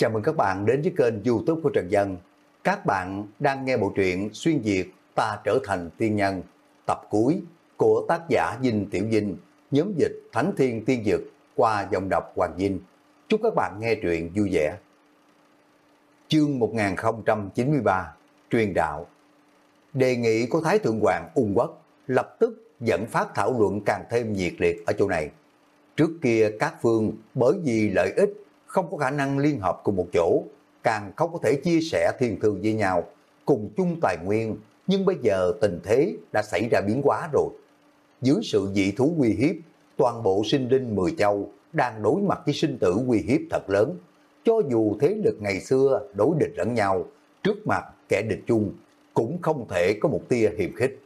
Chào mừng các bạn đến với kênh youtube của Trần Dân. Các bạn đang nghe bộ truyện Xuyên Việt Ta Trở Thành Tiên Nhân tập cuối của tác giả Dinh Tiểu Dinh, nhóm dịch Thánh Thiên Tiên Dực qua dòng đọc Hoàng Dinh. Chúc các bạn nghe truyện vui vẻ. Chương 1093 Truyền đạo Đề nghị của Thái Thượng Hoàng Ung Quốc lập tức dẫn phát thảo luận càng thêm nhiệt liệt ở chỗ này. Trước kia các phương bởi vì lợi ích không có khả năng liên hợp cùng một chỗ, càng không có thể chia sẻ thiên thư với nhau, cùng chung tài nguyên, nhưng bây giờ tình thế đã xảy ra biến quá rồi. Dưới sự dị thú uy hiếp, toàn bộ sinh linh mười châu đang đối mặt với sinh tử uy hiếp thật lớn. Cho dù thế lực ngày xưa đối địch lẫn nhau, trước mặt kẻ địch chung, cũng không thể có một tia hiềm khích.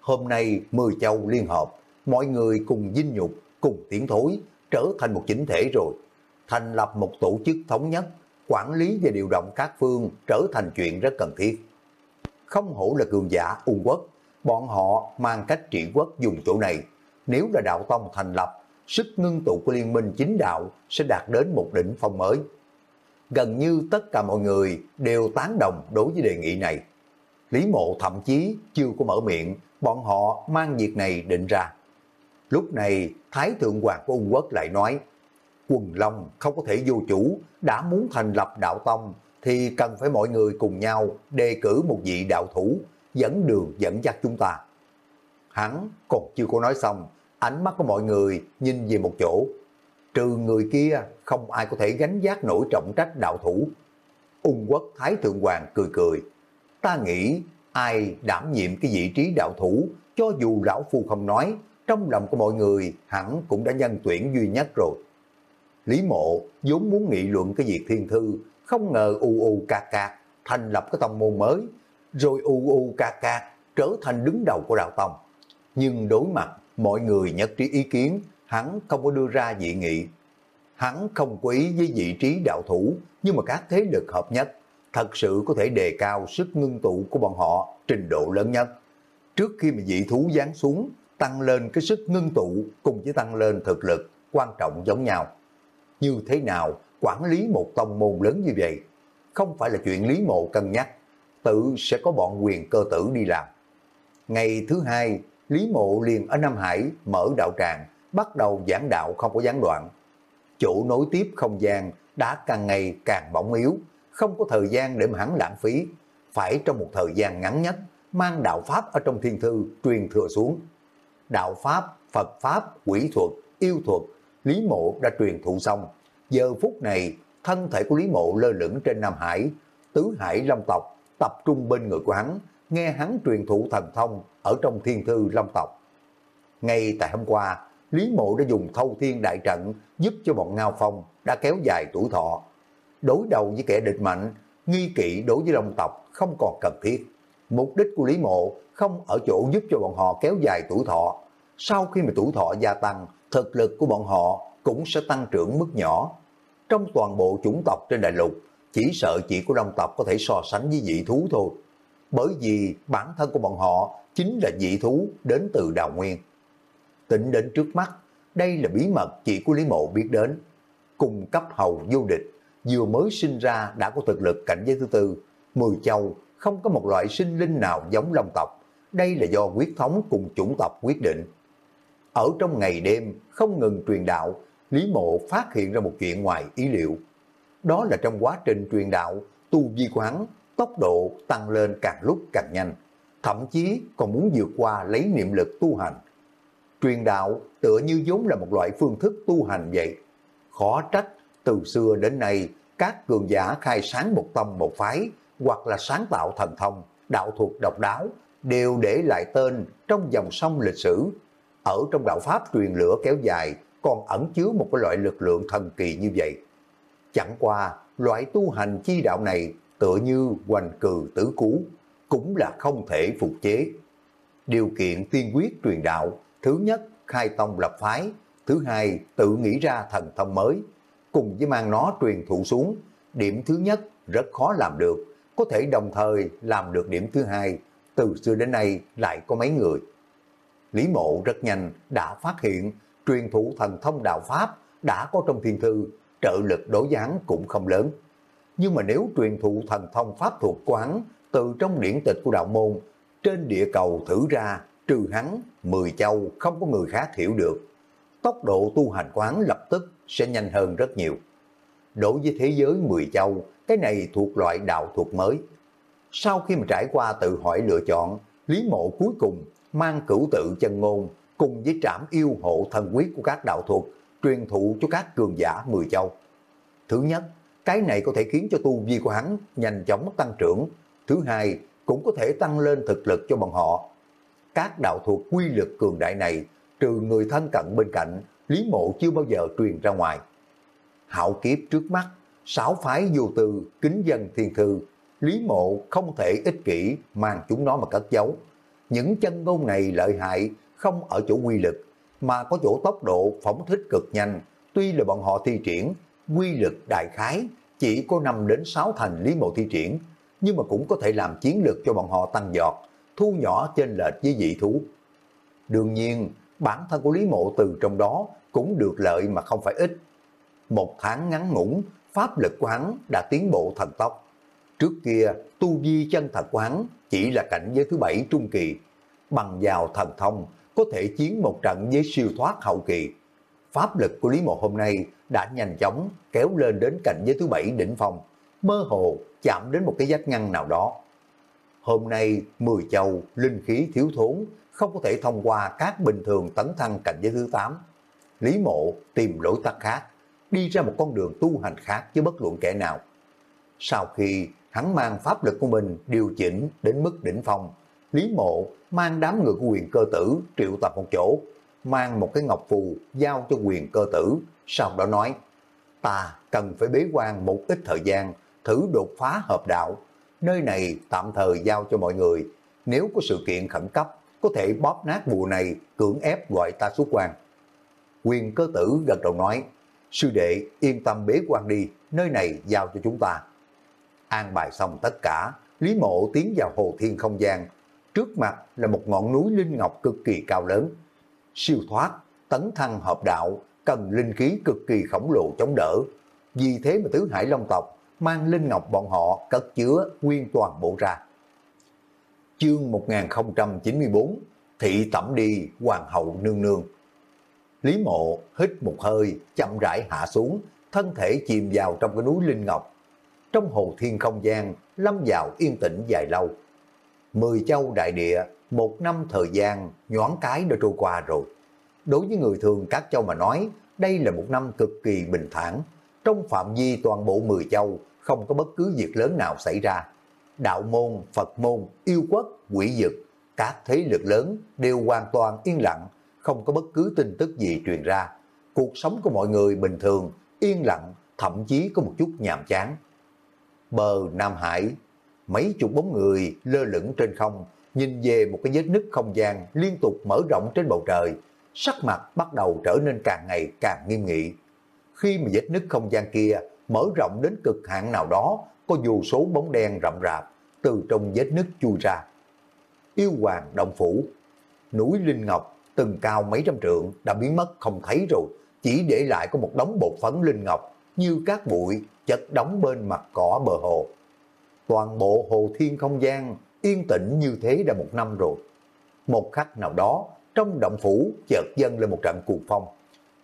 Hôm nay mười châu liên hợp, mọi người cùng dinh nhục, cùng tiến thối, trở thành một chỉnh thể rồi thành lập một tổ chức thống nhất, quản lý và điều động các phương trở thành chuyện rất cần thiết. Không hổ là cường giả ung quốc, bọn họ mang cách trị quốc dùng chỗ này. Nếu là đạo tông thành lập, sức ngưng tụ của liên minh chính đạo sẽ đạt đến một đỉnh phong mới. Gần như tất cả mọi người đều tán đồng đối với đề nghị này. Lý mộ thậm chí chưa có mở miệng, bọn họ mang việc này định ra. Lúc này, Thái Thượng Hoàng của Ung Quốc lại nói, quần long không có thể vô chủ, đã muốn thành lập đạo tông thì cần phải mọi người cùng nhau đề cử một vị đạo thủ, dẫn đường dẫn dắt chúng ta. Hắn còn chưa có nói xong, ánh mắt của mọi người nhìn về một chỗ. Trừ người kia, không ai có thể gánh giác nổi trọng trách đạo thủ. Ung quốc Thái Thượng Hoàng cười cười. Ta nghĩ ai đảm nhiệm cái vị trí đạo thủ, cho dù lão phu không nói, trong lòng của mọi người hẳn cũng đã nhân tuyển duy nhất rồi. Lý Mộ vốn muốn nghị luận cái việc thiên thư, không ngờ u u ca ca thành lập cái tông môn mới, rồi u u ca ca trở thành đứng đầu của đạo tông. Nhưng đối mặt mọi người nhất trí ý kiến, hắn không có đưa ra dị nghị. Hắn không quý với vị trí đạo thủ, nhưng mà các thế lực hợp nhất thật sự có thể đề cao sức ngưng tụ của bọn họ trình độ lớn nhất. Trước khi mà dị thú giáng xuống, tăng lên cái sức ngưng tụ cùng với tăng lên thực lực quan trọng giống nhau như thế nào quản lý một tông môn lớn như vậy. Không phải là chuyện Lý Mộ cân nhắc, tự sẽ có bọn quyền cơ tử đi làm. Ngày thứ hai, Lý Mộ liền ở Nam Hải mở đạo tràng, bắt đầu giảng đạo không có gián đoạn. Chỗ nối tiếp không gian đã càng ngày càng bỏng yếu, không có thời gian để mà hắn lãng phí, phải trong một thời gian ngắn nhất mang đạo Pháp ở trong thiên thư truyền thừa xuống. Đạo Pháp, Phật Pháp, quỷ thuật, yêu thuật Lý Mộ đã truyền thụ xong. Giờ phút này, thân thể của Lý Mộ lơ lửng trên Nam Hải, tứ hải long tộc tập trung bên người của hắn, nghe hắn truyền thụ thần thông ở trong thiên thư long tộc. Ngay tại hôm qua, Lý Mộ đã dùng thâu thiên đại trận giúp cho bọn Ngao Phong đã kéo dài tuổi thọ. Đối đầu với kẻ địch mạnh, nghi kỵ đối với long tộc không còn cần thiết. Mục đích của Lý Mộ không ở chỗ giúp cho bọn họ kéo dài tuổi thọ. Sau khi mà tuổi thọ gia tăng, thực lực của bọn họ cũng sẽ tăng trưởng mức nhỏ. Trong toàn bộ chủng tộc trên đại lục, chỉ sợ chỉ của long tộc có thể so sánh với dị thú thôi. Bởi vì bản thân của bọn họ chính là dị thú đến từ đào nguyên. tính đến trước mắt, đây là bí mật chỉ của Lý Mộ biết đến. Cùng cấp hầu vô địch, vừa mới sinh ra đã có thực lực cảnh giới thứ tư, mười châu không có một loại sinh linh nào giống long tộc. Đây là do quyết thống cùng chủng tộc quyết định. Ở trong ngày đêm không ngừng truyền đạo, Lý Mộ phát hiện ra một chuyện ngoài ý liệu. Đó là trong quá trình truyền đạo, tu vi của hắn, tốc độ tăng lên càng lúc càng nhanh, thậm chí còn muốn vượt qua lấy niệm lực tu hành. Truyền đạo tựa như vốn là một loại phương thức tu hành vậy. Khó trách, từ xưa đến nay, các cường giả khai sáng một tâm một phái, hoặc là sáng tạo thần thông, đạo thuật độc đáo, đều để lại tên trong dòng sông lịch sử ở trong đạo Pháp truyền lửa kéo dài còn ẩn chứa một cái loại lực lượng thần kỳ như vậy. Chẳng qua, loại tu hành chi đạo này tựa như hoành cừ tử cú, cũng là không thể phục chế. Điều kiện tiên quyết truyền đạo, thứ nhất khai tông lập phái, thứ hai tự nghĩ ra thần thông mới, cùng với mang nó truyền thụ xuống. Điểm thứ nhất rất khó làm được, có thể đồng thời làm được điểm thứ hai, từ xưa đến nay lại có mấy người. Lý Mộ rất nhanh đã phát hiện truyền thụ thần thông đạo Pháp đã có trong thiên thư, trợ lực đối gián cũng không lớn. nhưng mà nếu truyền thụ thần thông pháp thuộc quán từ trong điển tịch của đạo môn, trên địa cầu thử ra, trừ hắn, mười châu không có người khác hiểu được. Tốc độ tu hành quán lập tức sẽ nhanh hơn rất nhiều. Đối với thế giới mười châu, cái này thuộc loại đạo thuật mới. Sau khi mà trải qua tự hỏi lựa chọn, Lý Mộ cuối cùng mang cửu tự chân ngôn cùng với trảm yêu hộ thần quyết của các đạo thuật truyền thụ cho các cường giả mười châu. Thứ nhất, cái này có thể khiến cho tu vi của hắn nhanh chóng tăng trưởng. Thứ hai, cũng có thể tăng lên thực lực cho bọn họ. Các đạo thuật quy lực cường đại này, trừ người thân cận bên cạnh, Lý Mộ chưa bao giờ truyền ra ngoài. Hạo kiếp trước mắt, sáu phái vô tư, kính dân thiên thư, Lý Mộ không thể ích kỷ mang chúng nó mà cất giấu. Những chân ngôn này lợi hại không ở chỗ quy lực, mà có chỗ tốc độ phóng thích cực nhanh. Tuy là bọn họ thi triển, quy lực đại khái chỉ có 5 đến 6 thành Lý Mộ thi triển, nhưng mà cũng có thể làm chiến lược cho bọn họ tăng giọt, thu nhỏ trên lệch với dị thú. Đương nhiên, bản thân của Lý Mộ từ trong đó cũng được lợi mà không phải ít. Một tháng ngắn ngủn, pháp lực của hắn đã tiến bộ thần tốc. Trước kia, tu vi chân thật của hắn chỉ là cảnh giới thứ bảy trung kỳ. Bằng vào thần thông, có thể chiến một trận với siêu thoát hậu kỳ. Pháp lực của Lý Mộ hôm nay đã nhanh chóng kéo lên đến cảnh giới thứ bảy đỉnh phong, mơ hồ chạm đến một cái vách ngăn nào đó. Hôm nay, mười châu, linh khí thiếu thốn, không có thể thông qua các bình thường tấn thăng cảnh giới thứ 8. Lý mộ tìm lối tắt khác, đi ra một con đường tu hành khác với bất luận kẻ nào. Sau khi hắn mang pháp lực của mình điều chỉnh đến mức đỉnh phong, Lý mộ mang đám người của quyền cơ tử triệu tập một chỗ, mang một cái ngọc phù giao cho quyền cơ tử, sau đó nói, ta cần phải bế quan một ít thời gian, thử đột phá hợp đạo. Nơi này tạm thời giao cho mọi người, nếu có sự kiện khẩn cấp, có thể bóp nát bùa này, cưỡng ép gọi ta xuất quan. Quyền cơ tử gật đầu nói, sư đệ yên tâm bế quan đi, nơi này giao cho chúng ta. An bài xong tất cả, Lý Mộ tiến vào hồ thiên không gian. Trước mặt là một ngọn núi linh ngọc cực kỳ cao lớn. Siêu thoát, tấn thăng hợp đạo, cần linh khí cực kỳ khổng lồ chống đỡ. Vì thế mà tứ hải long tộc mang linh ngọc bọn họ cất chứa nguyên toàn bộ ra. Chương 1094 Thị tẩm đi hoàng hậu nương nương Lý mộ hít một hơi chậm rãi hạ xuống thân thể chìm vào trong cái núi linh ngọc. Trong hồ thiên không gian lâm vào yên tĩnh dài lâu. Mười châu đại địa một năm thời gian nhoáng cái đã trôi qua rồi. Đối với người thường các châu mà nói đây là một năm cực kỳ bình thản. Trong phạm vi toàn bộ mười châu, không có bất cứ việc lớn nào xảy ra. Đạo môn, Phật môn, yêu quốc, quỷ dực, các thế lực lớn đều hoàn toàn yên lặng, không có bất cứ tin tức gì truyền ra. Cuộc sống của mọi người bình thường, yên lặng, thậm chí có một chút nhàm chán. Bờ Nam Hải, mấy chục bóng người lơ lửng trên không, nhìn về một cái vết nứt không gian liên tục mở rộng trên bầu trời, sắc mặt bắt đầu trở nên càng ngày càng nghiêm nghị. Khi mà vết nứt không gian kia mở rộng đến cực hạn nào đó, có dù số bóng đen rậm rạp từ trong vết nứt chui ra. Yêu hoàng động phủ, núi Linh Ngọc từng cao mấy trăm trượng đã biến mất không thấy rồi, chỉ để lại có một đống bột phấn Linh Ngọc như các bụi chất đóng bên mặt cỏ bờ hồ. Toàn bộ hồ thiên không gian yên tĩnh như thế đã một năm rồi. Một khắc nào đó, trong động phủ chợt dâng lên một trận cuồng phong.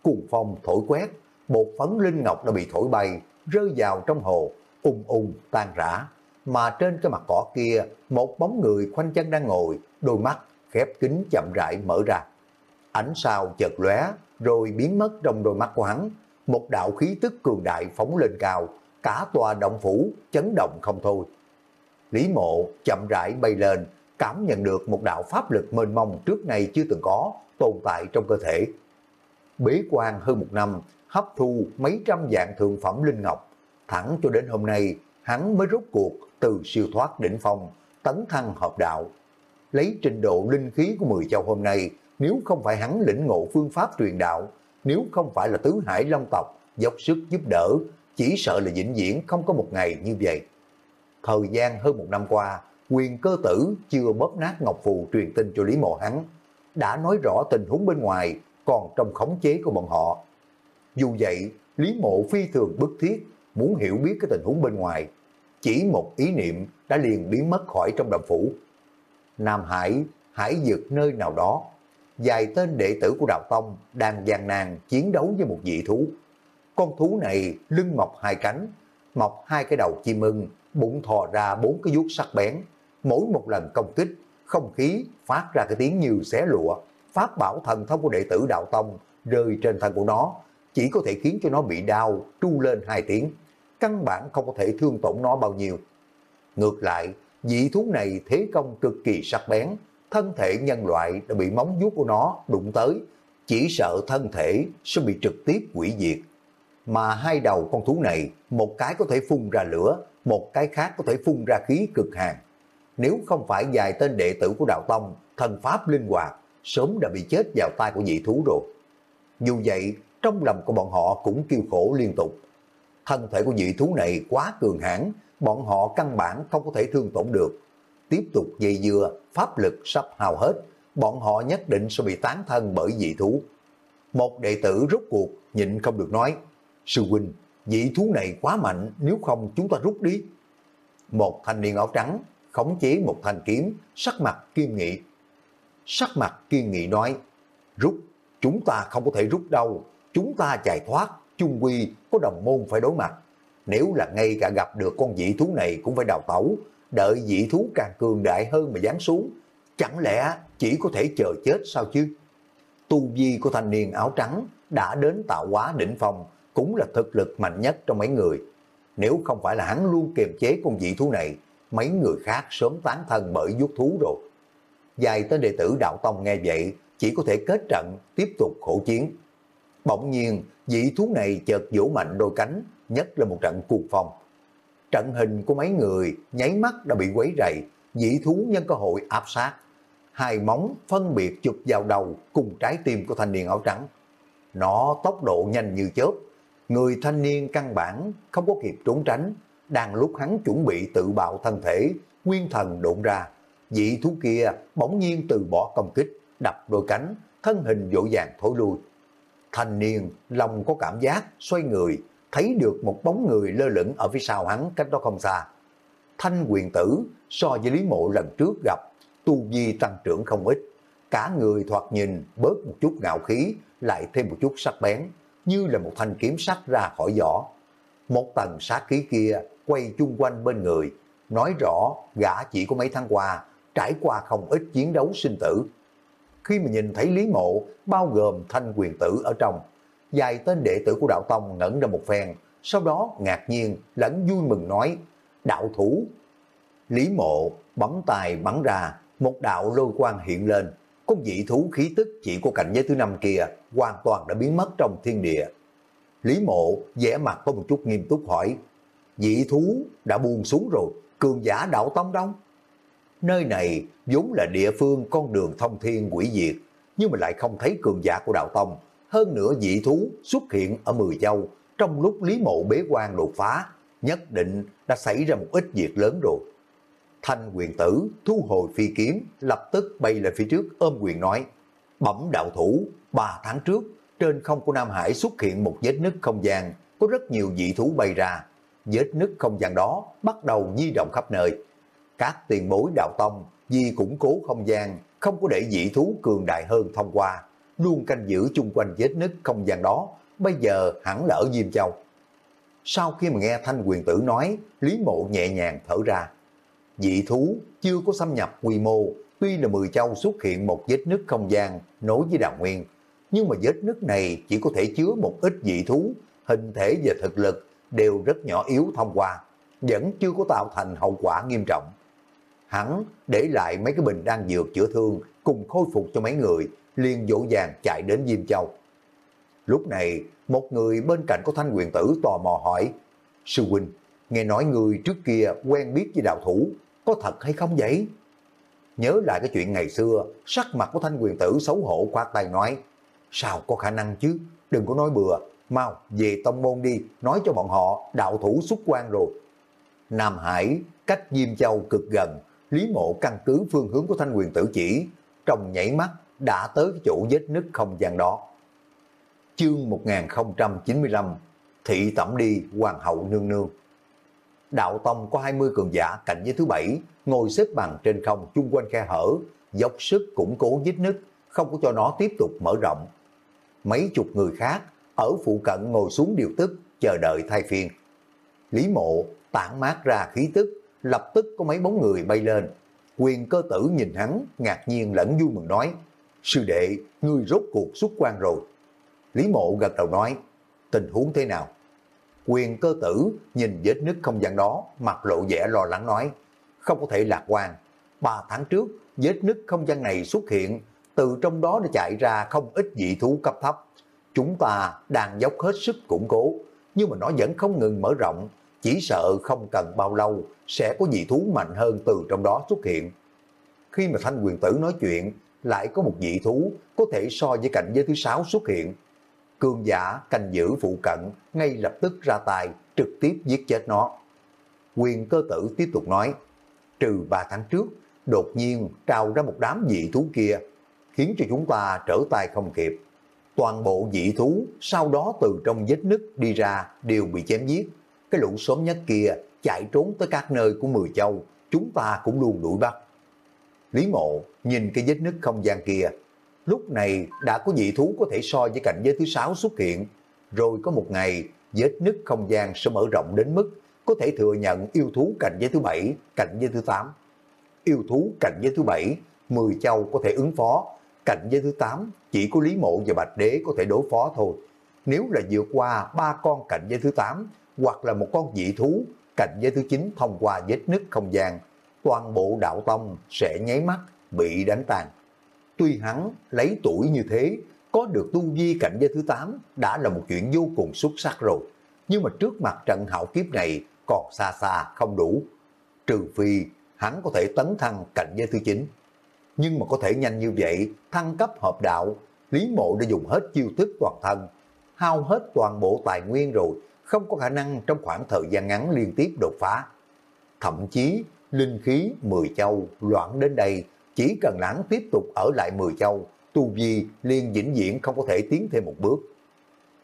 Cuồng phong thổi quét, bột phấn linh ngọc đã bị thổi bay, rơi vào trong hồ, ung ung tan rã. Mà trên cái mặt cỏ kia, một bóng người khoanh chân đang ngồi, đôi mắt khép kính chậm rãi mở ra. Ánh sao chợt lóe rồi biến mất trong đôi mắt của hắn. Một đạo khí tức cường đại phóng lên cao, cả tòa động phủ chấn động không thôi. Lý mộ chậm rãi bay lên, cảm nhận được một đạo pháp lực mênh mông trước nay chưa từng có tồn tại trong cơ thể. Bế quan hơn một năm, hấp thu mấy trăm dạng thượng phẩm linh ngọc, thẳng cho đến hôm nay hắn mới rút cuộc từ siêu thoát đỉnh phong, tấn thăng hợp đạo. Lấy trình độ linh khí của mười châu hôm nay, nếu không phải hắn lĩnh ngộ phương pháp truyền đạo, nếu không phải là tứ hải long tộc dốc sức giúp đỡ, chỉ sợ là vĩnh viễn không có một ngày như vậy. Thời gian hơn một năm qua, quyền cơ tử chưa bóp nát Ngọc Phù truyền tin cho Lý Mộ hắn, đã nói rõ tình huống bên ngoài còn trong khống chế của bọn họ. Dù vậy, Lý Mộ phi thường bức thiết, muốn hiểu biết cái tình huống bên ngoài. Chỉ một ý niệm đã liền biến mất khỏi trong đồng phủ. Nam Hải, hải dược nơi nào đó, vài tên đệ tử của Đạo Tông đang gian nan chiến đấu với một dị thú. Con thú này lưng mọc hai cánh, mọc hai cái đầu chim ưng, bụng thò ra bốn cái vuốt sắc bén. Mỗi một lần công kích, không khí phát ra cái tiếng như xé lụa. Pháp bảo thần thông của đệ tử Đạo Tông rơi trên thân của nó, chỉ có thể khiến cho nó bị đau, tru lên hai tiếng. Căn bản không có thể thương tổn nó bao nhiêu. Ngược lại, dị thú này thế công cực kỳ sắc bén, thân thể nhân loại đã bị móng vuốt của nó đụng tới, chỉ sợ thân thể sẽ bị trực tiếp quỷ diệt. Mà hai đầu con thú này, một cái có thể phun ra lửa, một cái khác có thể phun ra khí cực hàn. Nếu không phải vài tên đệ tử của Đạo Tông, thần pháp linh hoạt, sớm đã bị chết vào tay của dị thú rồi. Dù vậy, trong lòng của bọn họ cũng kêu khổ liên tục. Thân thể của dị thú này quá cường hãn, bọn họ căn bản không có thể thương tổn được. Tiếp tục dây dưa, pháp lực sắp hao hết, bọn họ nhất định sẽ bị tán thân bởi dị thú. Một đệ tử rút cuộc, nhịn không được nói, Sư huynh, dị thú này quá mạnh, nếu không chúng ta rút đi. Một thanh niên áo trắng, khống chế một thanh kiếm, sắc mặt kiên nghị. Sắc mặt kiên nghị nói, rút, chúng ta không có thể rút đâu, chúng ta chạy thoát, chung quy có đồng môn phải đối mặt. Nếu là ngay cả gặp được con dị thú này cũng phải đào tẩu, đợi dị thú càng cường đại hơn mà giáng xuống, chẳng lẽ chỉ có thể chờ chết sao chứ? Tu vi của thanh niên áo trắng đã đến tạo hóa đỉnh phong, cũng là thực lực mạnh nhất trong mấy người. Nếu không phải là hắn luôn kiềm chế con dị thú này, mấy người khác sớm tán thân bởi vuốt thú rồi. Dài tới đệ tử đạo tông nghe vậy, chỉ có thể kết trận, tiếp tục khổ chiến. Bỗng nhiên, dị thú này chợt vỗ mạnh đôi cánh, nhất là một trận cuồng phong. Trận hình của mấy người nháy mắt đã bị quấy rầy, dị thú nhân cơ hội áp sát. Hai móng phân biệt chụp vào đầu cùng trái tim của thanh niên áo trắng. Nó tốc độ nhanh như chớp, người thanh niên căn bản không có kịp trốn tránh, đang lúc hắn chuẩn bị tự bạo thân thể, nguyên thần độn ra. Dị thú kia bỗng nhiên từ bỏ công kích, đập đôi cánh, thân hình dỗ dàng thối lui. Thanh niên lòng có cảm giác xoay người, thấy được một bóng người lơ lửng ở phía sau hắn cách đó không xa. Thanh quyền tử so với Lý Mộ lần trước gặp, tu vi tăng trưởng không ít. Cả người thoạt nhìn bớt một chút ngạo khí, lại thêm một chút sắc bén, như là một thanh kiếm sắc ra khỏi vỏ. Một tầng sát khí kia quay chung quanh bên người, nói rõ gã chỉ có mấy tháng qua, trải qua không ít chiến đấu sinh tử. Khi mà nhìn thấy Lý Mộ, bao gồm thanh quyền tử ở trong, vài tên đệ tử của đạo tông ngẩn ra một phen, sau đó ngạc nhiên lẫn vui mừng nói, đạo thủ. Lý mộ bấm tài bắn ra, một đạo lôi quang hiện lên, con dị thú khí tức chỉ của cảnh giới thứ năm kia hoàn toàn đã biến mất trong thiên địa. Lý mộ vẻ mặt có một chút nghiêm túc hỏi, dị thú đã buông xuống rồi, cường giả đạo tông đâu? Nơi này vốn là địa phương con đường thông thiên quỷ diệt, nhưng mà lại không thấy cường giả của đạo tông, hơn nữa dị thú xuất hiện ở Mười Châu, trong lúc Lý Mộ bế quan đột phá, nhất định đã xảy ra một ít việc lớn rồi. Thanh quyền tử thu hồi phi kiếm, lập tức bay lên phía trước ôm quyền nói, bẩm đạo thủ, ba tháng trước, trên không của Nam Hải xuất hiện một vết nứt không gian, có rất nhiều dị thú bay ra. Vết nứt không gian đó bắt đầu di động khắp nơi. Các tiền bối đạo tông vì củng cố không gian, không có để dị thú cường đại hơn thông qua, luôn canh giữ chung quanh vết nứt không gian đó, bây giờ hẳn là ở Diêm Châu. Sau khi mà nghe Thanh Quyền Tử nói, Lý Mộ nhẹ nhàng thở ra. Dị thú chưa có xâm nhập quy mô, tuy là Mười Châu xuất hiện một vết nứt không gian nối với Đào Nguyên, nhưng mà vết nứt này chỉ có thể chứa một ít dị thú, hình thể và thực lực đều rất nhỏ yếu thông qua, vẫn chưa có tạo thành hậu quả nghiêm trọng. Hắn để lại mấy cái bình đang dược chữa thương cùng khôi phục cho mấy người, liền dỗ dàng chạy đến Diêm Châu. Lúc này, một người bên cạnh có thanh quyền tử tò mò hỏi, Sư Huynh, nghe nói người trước kia quen biết với đạo thủ, có thật hay không vậy? Nhớ lại cái chuyện ngày xưa, sắc mặt của thanh quyền tử xấu hổ qua tay nói, sao có khả năng chứ, đừng có nói bừa, mau về tông môn đi, nói cho bọn họ đạo thủ xuất quan rồi. Nam Hải, cách Diêm Châu cực gần, Lý Mộ căn cứ phương hướng của thanh quyền tử chỉ, trong nhảy mắt đã tới cái chỗ vết nứt không gian đó. Chương 1095 thị tẩm đi hoàng hậu nương nương. Đạo Tông có 20 cường giả cạnh với thứ bảy, ngồi xếp bằng trên không chung quanh khe hở, dốc sức củng cố vết nứt, không có cho nó tiếp tục mở rộng. Mấy chục người khác ở phụ cận ngồi xuống điều tức, chờ đợi thay phiên. Lý mộ tản mát ra khí tức, lập tức có mấy bóng người bay lên. Quyền cơ tử nhìn hắn, ngạc nhiên lẫn vui mừng nói, sư đệ, ngươi rốt cuộc xuất quan rồi. Lý mộ gật đầu nói, tình huống thế nào? Quyền cơ tử nhìn vết nứt không gian đó, mặt lộ vẻ lo lắng nói, không có thể lạc quan. Ba tháng trước, vết nứt không gian này xuất hiện, từ trong đó đã chạy ra không ít dị thú cấp thấp. Chúng ta đang dốc hết sức củng cố, nhưng mà nó vẫn không ngừng mở rộng, chỉ sợ không cần bao lâu sẽ có dị thú mạnh hơn từ trong đó xuất hiện. Khi mà thanh quyền tử nói chuyện, lại có một dị thú có thể so với cảnh giới thứ sáu xuất hiện. cương giả canh giữ phụ cận ngay lập tức ra tay trực tiếp giết chết nó. Quyền cơ tử tiếp tục nói, trừ ba tháng trước, đột nhiên trào ra một đám dị thú kia, khiến cho chúng ta trở tay không kịp. Toàn bộ dị thú sau đó từ trong vết nứt đi ra đều bị chém giết. Cái lũ xóm nhất kia chạy trốn tới các nơi của Mười Châu, chúng ta cũng luôn đuổi bắt. Lý mộ nhìn cái vết nứt không gian kia, lúc này đã có dị thú có thể so với cảnh giới thứ sáu xuất hiện, rồi có một ngày vết nứt không gian sẽ mở rộng đến mức có thể thừa nhận yêu thú cảnh giới thứ bảy, cảnh giới thứ tám. Yêu thú cảnh giới thứ bảy, Mười Châu có thể ứng phó, cảnh giới thứ tám chỉ có Lý Mộ và Bạch Đế có thể đối phó thôi. Nếu là vượt qua ba con cảnh giới thứ tám hoặc là một con dị thú cảnh giới thứ chín thông qua vết nứt không gian, toàn bộ đạo tông sẽ nháy mắt bị đánh tàn. Tuy hắn lấy tuổi như thế, có được tu vi cảnh giới thứ 8 đã là một chuyện vô cùng xuất sắc rồi. Nhưng mà trước mặt trận hạo kiếp này còn xa xa không đủ. Trừ phi hắn có thể tấn thăng cảnh giới thứ 9. Nhưng mà có thể nhanh như vậy, thăng cấp hợp đạo, Lý Mộ đã dùng hết chiêu thức toàn thân, hao hết toàn bộ tài nguyên rồi, không có khả năng trong khoảng thời gian ngắn liên tiếp đột phá. Thậm chí, linh khí mười châu loạn đến đây, chỉ cần lãng tiếp tục ở lại mười châu, tu vi liền vĩnh viễn không có thể tiến thêm một bước.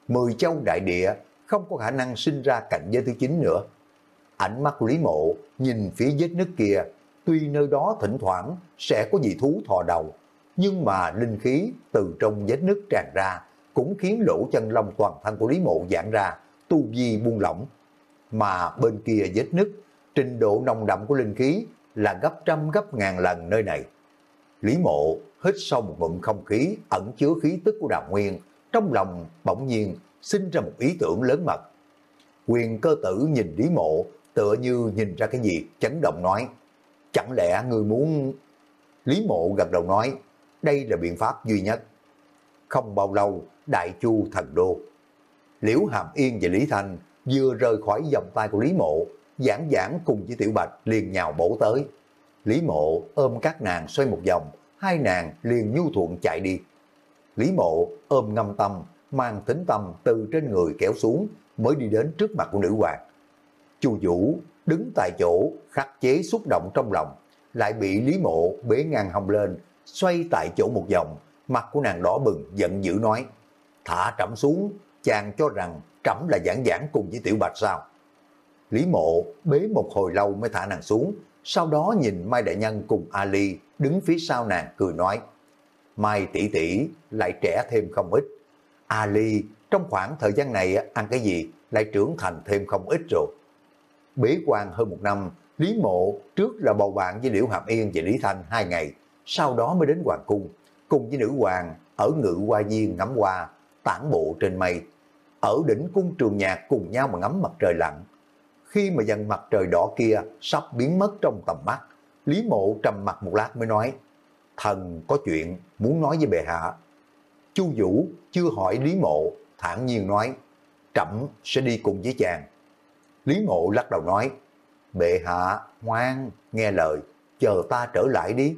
Mười châu đại địa không có khả năng sinh ra cạnh giới thứ chín nữa. Ánh mắt Lý Mộ nhìn phía vết nước kia, tuy nơi đó thỉnh thoảng sẽ có dị thú thò đầu, nhưng mà linh khí từ trong vết nước tràn ra cũng khiến lỗ chân lông toàn thân của Lý Mộ giãn ra, tu vi buông lỏng. Mà bên kia vết nứt, trình độ nồng đậm của linh khí là gấp trăm gấp ngàn lần nơi này. Lý mộ hít sâu một ngụm không khí ẩn chứa khí tức của đào nguyên, trong lòng bỗng nhiên sinh ra một ý tưởng lớn mật. Quyền cơ tử nhìn Lý mộ tựa như nhìn ra cái gì chấn động nói, chẳng lẽ người muốn... Lý mộ gật đầu nói, đây là biện pháp duy nhất. Không bao lâu, đại chu thần đô. Liễu Hàm Yên và Lý Thanh vừa rời khỏi vòng tay của Lý Mộ, giảng giảng cùng với Tiểu Bạch liền nhào bổ tới. Lý Mộ ôm các nàng xoay một vòng, hai nàng liền nhu thuận chạy đi. Lý Mộ ôm ngâm tâm, mang tính tâm từ trên người kéo xuống, mới đi đến trước mặt của nữ hoàng. Chu Vũ đứng tại chỗ, khắc chế xúc động trong lòng, lại bị Lý Mộ bế ngang hồng lên, xoay tại chỗ một vòng, mặt của nàng đỏ bừng, giận dữ nói, thả trẫm xuống, chàng cho rằng trẫm là giảng giảng cùng với Tiểu Bạch sao? Lý Mộ bế một hồi lâu mới thả nàng xuống, sau đó nhìn Mai Đại Nhân cùng Ali đứng phía sau nàng cười nói, Mai tỷ tỷ lại trẻ thêm không ít. Ali trong khoảng thời gian này ăn cái gì lại trưởng thành thêm không ít rồi. Bế quan hơn một năm, Lý Mộ trước là bầu bạn với Liễu Hàm Yên và Lý Thanh hai ngày, sau đó mới đến Hoàng Cung, cùng với nữ hoàng ở ngự hoa viên ngắm hoa, tản bộ trên mây. Ở đỉnh cung trường nhạc cùng nhau mà ngắm mặt trời lặn. Khi mà dần mặt trời đỏ kia sắp biến mất trong tầm mắt, Lý Mộ trầm mặt một lát mới nói, thần có chuyện muốn nói với bệ hạ. Chu Vũ chưa hỏi Lý Mộ, thản nhiên nói, trẫm sẽ đi cùng với chàng. Lý Mộ lắc đầu nói, bệ hạ ngoan, nghe lời, chờ ta trở lại đi.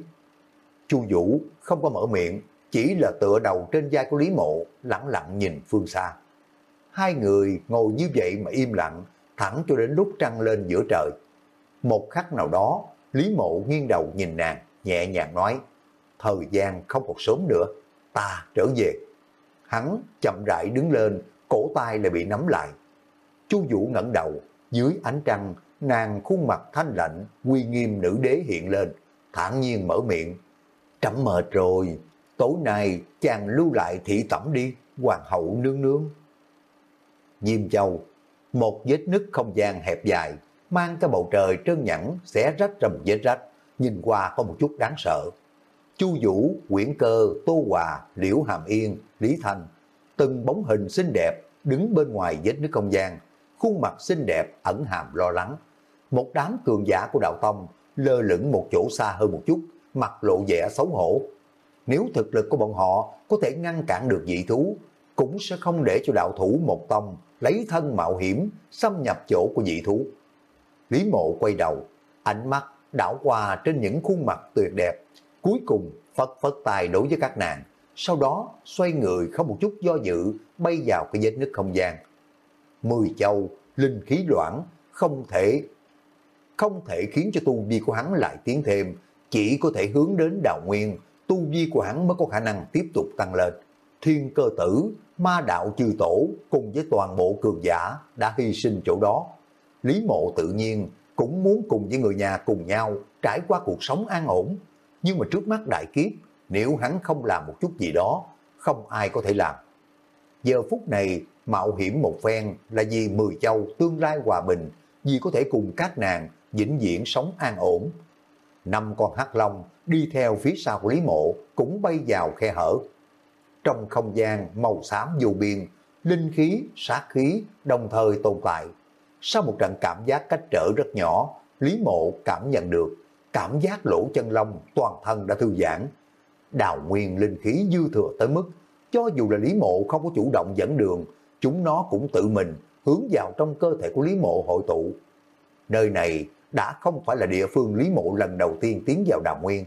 Chu Vũ không có mở miệng, chỉ là tựa đầu trên vai của Lý Mộ, lặng lặng nhìn phương xa. Hai người ngồi như vậy mà im lặng, thẳng cho đến lúc trăng lên giữa trời. Một khắc nào đó, Lý Mộ nghiêng đầu nhìn nàng, nhẹ nhàng nói, thời gian không còn sớm nữa, ta trở về. Hắn chậm rãi đứng lên, cổ tay lại bị nắm lại. Chu Vũ ngẩng đầu, dưới ánh trăng, nàng khuôn mặt thanh lạnh, uy nghiêm nữ đế hiện lên, thản nhiên mở miệng. Trẫm mệt rồi, tối nay chàng lưu lại thị tẩm đi, hoàng hậu nương nương. Diêm Châu, một vết nứt không gian hẹp dài, mang cái bầu trời trơn nhẵn, xé rách ra một vết rách, nhìn qua có một chút đáng sợ. Chu Vũ, Nguyễn Cơ, Tô Hòa, Liễu Hàm Yên, Lý Thanh, từng bóng hình xinh đẹp đứng bên ngoài vết nứt không gian, khuôn mặt xinh đẹp ẩn hàm lo lắng. Một đám cường giả của đạo tông lơ lửng một chỗ xa hơn một chút, mặt lộ vẻ xấu hổ. Nếu thực lực của bọn họ có thể ngăn cản được dị thú, cũng sẽ không để cho đạo thủ một tông lấy thân mạo hiểm xâm nhập chỗ của dị thú. Lý mộ quay đầu, ánh mắt đảo qua trên những khuôn mặt tuyệt đẹp, cuối cùng phất phất tài đối với các nàng, sau đó xoay người không một chút do dự bay vào cái vết nứt không gian. Mười châu, linh khí loãng, không thể không thể khiến cho tu vi của hắn lại tiến thêm, chỉ có thể hướng đến đạo nguyên, tu vi của hắn mới có khả năng tiếp tục tăng lên. Thiên cơ tử, ma đạo chư tổ cùng với toàn bộ cường giả đã hy sinh chỗ đó. Lý mộ tự nhiên cũng muốn cùng với người nhà cùng nhau trải qua cuộc sống an ổn. Nhưng mà trước mắt đại kiếp, nếu hắn không làm một chút gì đó, không ai có thể làm. Giờ phút này, mạo hiểm một phen là vì mười châu tương lai hòa bình, vì có thể cùng các nàng vĩnh viễn sống an ổn. Năm con hắc long đi theo phía sau của Lý Mộ cũng bay vào khe hở. Trong không gian màu xám dù biên, linh khí, sát khí đồng thời tồn tại. Sau một trận cảm giác cách trở rất nhỏ, Lý Mộ cảm nhận được cảm giác lỗ chân lông toàn thân đã thư giãn. Đào nguyên linh khí dư thừa tới mức, cho dù là Lý Mộ không có chủ động dẫn đường, chúng nó cũng tự mình hướng vào trong cơ thể của Lý Mộ hội tụ. Nơi này đã không phải là địa phương Lý Mộ lần đầu tiên tiến vào đào nguyên.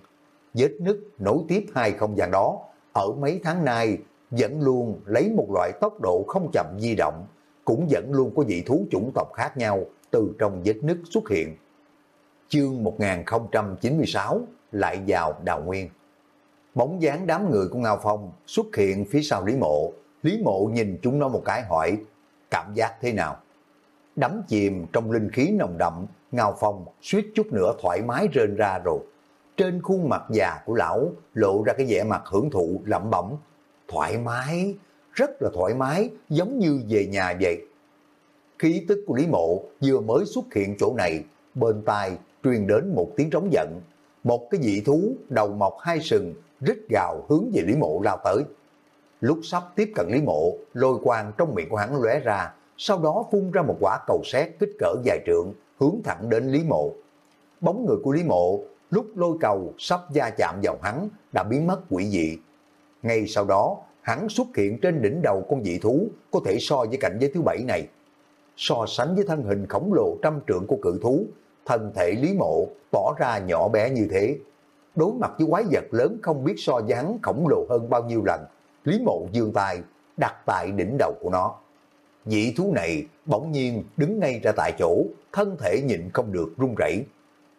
Vết nứt nối tiếp hai không gian đó, ở mấy tháng nay vẫn luôn lấy một loại tốc độ không chậm di động, cũng vẫn luôn có dị thú chủng tộc khác nhau từ trong vết nứt xuất hiện. Chương 1096 lại vào đào nguyên. Bóng dáng đám người của Ngao Phong xuất hiện phía sau Lý Mộ. Lý Mộ nhìn chúng nó một cái hỏi, cảm giác thế nào? Đắm chìm trong linh khí nồng đậm, Ngao Phong suýt chút nữa thoải mái rên ra rồi. Trên khuôn mặt già của lão lộ ra cái vẻ mặt hưởng thụ lẩm bẩm. Thoải mái, rất là thoải mái, giống như về nhà vậy. Khí tức của Lý Mộ vừa mới xuất hiện chỗ này, bên tai truyền đến một tiếng trống giận. Một cái dị thú đầu mọc hai sừng, rít gào hướng về Lý Mộ lao tới. Lúc sắp tiếp cận Lý Mộ, lôi quang trong miệng của hắn lóe ra, sau đó phun ra một quả cầu sét kích cỡ dài trượng, hướng thẳng đến Lý Mộ. Bóng người của Lý Mộ lúc lôi cầu sắp gia chạm vào hắn đã biến mất quỷ dị. Ngay sau đó, hắn xuất hiện trên đỉnh đầu con dị thú có thể so với cảnh giới thứ bảy này. So sánh với thân hình khổng lồ trăm trượng của cự thú, thân thể Lý Mộ tỏ ra nhỏ bé như thế. Đối mặt với quái vật lớn không biết so với hắn khổng lồ hơn bao nhiêu lần, Lý Mộ dương tay đặt tại đỉnh đầu của nó. Dị thú này bỗng nhiên đứng ngay ra tại chỗ, thân thể nhịn không được run rẩy.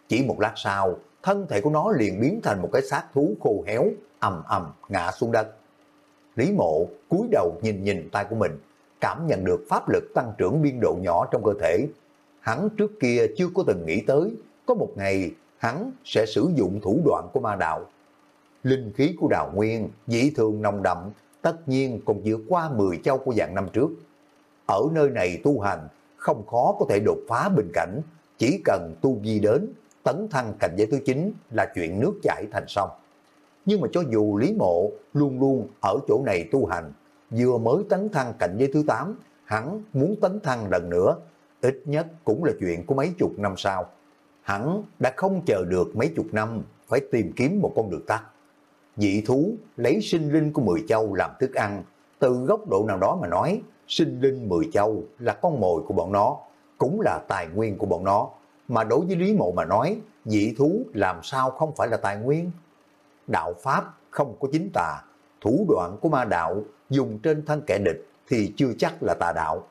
Chỉ một lát sau, thân thể của nó liền biến thành một cái xác thú khô héo, ầm ầm ngã xuống đất. Lý mộ cúi đầu nhìn nhìn tay của mình, cảm nhận được pháp lực tăng trưởng biên độ nhỏ trong cơ thể. Hắn trước kia chưa có từng nghĩ tới, có một ngày hắn sẽ sử dụng thủ đoạn của ma đạo. Linh khí của đào nguyên, dị thường nồng đậm, tất nhiên còn vượt qua 10 châu của dạng năm trước. Ở nơi này tu hành, không khó có thể đột phá bình cảnh, chỉ cần tu vi đến, tấn thăng cảnh giới thứ 9 là chuyện nước chảy thành sông. Nhưng mà cho dù Lý Mộ luôn luôn ở chỗ này tu hành, vừa mới tấn thăng cảnh giới thứ 8, hắn muốn tấn thăng lần nữa, ít nhất cũng là chuyện của mấy chục năm sau. Hắn đã không chờ được mấy chục năm, phải tìm kiếm một con đường tắt. Dị thú lấy sinh linh của Mười Châu làm thức ăn, từ góc độ nào đó mà nói, sinh linh Mười Châu là con mồi của bọn nó, cũng là tài nguyên của bọn nó. Mà đối với Lý Mộ mà nói, dị thú làm sao không phải là tài nguyên? Đạo Pháp không có chính tà, thủ đoạn của ma đạo dùng trên thân kẻ địch thì chưa chắc là tà đạo.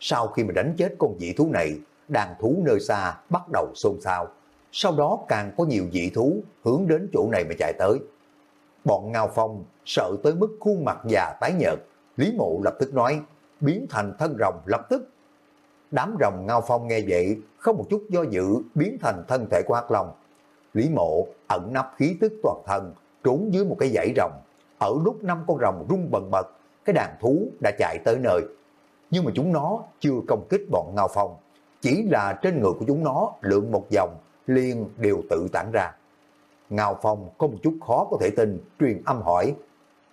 Sau khi mà đánh chết con dị thú này, đàn thú nơi xa bắt đầu xôn xao. Sau đó càng có nhiều dị thú hướng đến chỗ này mà chạy tới. Bọn Ngao Phong sợ tới mức khuôn mặt già tái nhợt. Lý Mộ lập tức nói, biến thành thân rồng lập tức. Đám rồng ngao phong nghe vậy, không một chút do dự, biến thành thân thể của Hắc Long. Lý mộ ẩn nấp khí tức toàn thân, trốn dưới một cái dãy rồng. Ở lúc năm con rồng rung bần bật, cái đàn thú đã chạy tới nơi. Nhưng mà chúng nó chưa công kích bọn ngao phong. Chỉ là trên người của chúng nó lượng một dòng liền đều tự tản ra. Ngao Phong có một chút khó có thể tin, truyền âm hỏi,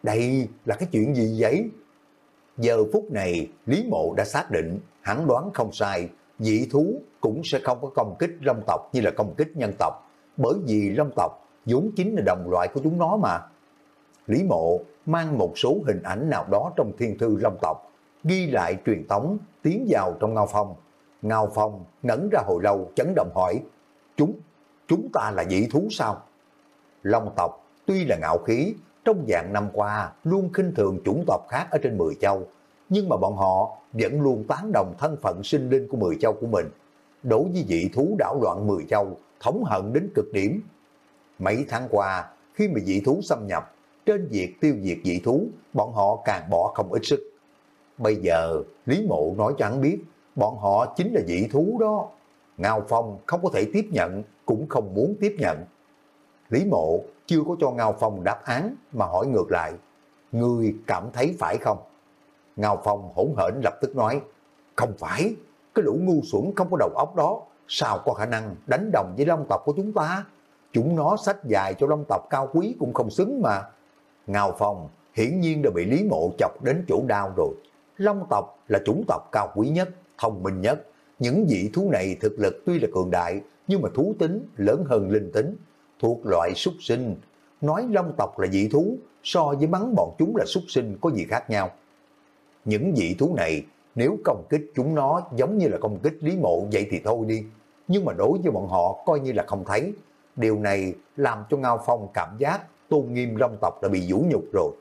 đây là cái chuyện gì vậy? Giờ phút này, Lý Mộ đã xác định, hắn đoán không sai, dị thú cũng sẽ không có công kích long tộc như là công kích nhân tộc, bởi vì long tộc vốn chính là đồng loại của chúng nó mà. Lý Mộ mang một số hình ảnh nào đó trong thiên thư long tộc, ghi lại truyền tống, tiến vào trong Ngao Phong. Ngao Phong ngẩn ra hồi lâu chấn động hỏi, chúng, chúng ta là dị thú sao? Long tộc tuy là ngạo khí, trong dạng năm qua luôn khinh thường chủng tộc khác ở trên mười châu, nhưng mà bọn họ vẫn luôn tán đồng thân phận sinh linh của mười châu của mình. Đối với dị thú đảo loạn mười châu, thống hận đến cực điểm. Mấy tháng qua, khi mà dị thú xâm nhập, trên việc tiêu diệt dị thú, bọn họ càng bỏ không ít sức. Bây giờ, Lý Mộ nói cho hắn biết, bọn họ chính là dị thú đó. Ngao Phong không có thể tiếp nhận, cũng không muốn tiếp nhận. Lý Mộ chưa có cho Ngao Phong đáp án mà hỏi ngược lại, người cảm thấy phải không? Ngao Phong hỗn hển lập tức nói, không phải, cái lũ ngu xuẩn không có đầu óc đó, sao có khả năng đánh đồng với long tộc của chúng ta? Chúng nó sách dài cho long tộc cao quý cũng không xứng mà. Ngao Phong hiển nhiên đã bị Lý Mộ chọc đến chỗ đau rồi. Long tộc là chủng tộc cao quý nhất, thông minh nhất. Những vị thú này thực lực tuy là cường đại, nhưng mà thú tính lớn hơn linh tính, thuộc loại súc sinh. Nói long tộc là dị thú, so với bắn bọn chúng là súc sinh có gì khác nhau. Những dị thú này, nếu công kích chúng nó giống như là công kích Lý Mộ vậy thì thôi đi. Nhưng mà đối với bọn họ coi như là không thấy. Điều này làm cho Ngao Phong cảm giác tôn nghiêm long tộc đã bị vũ nhục rồi.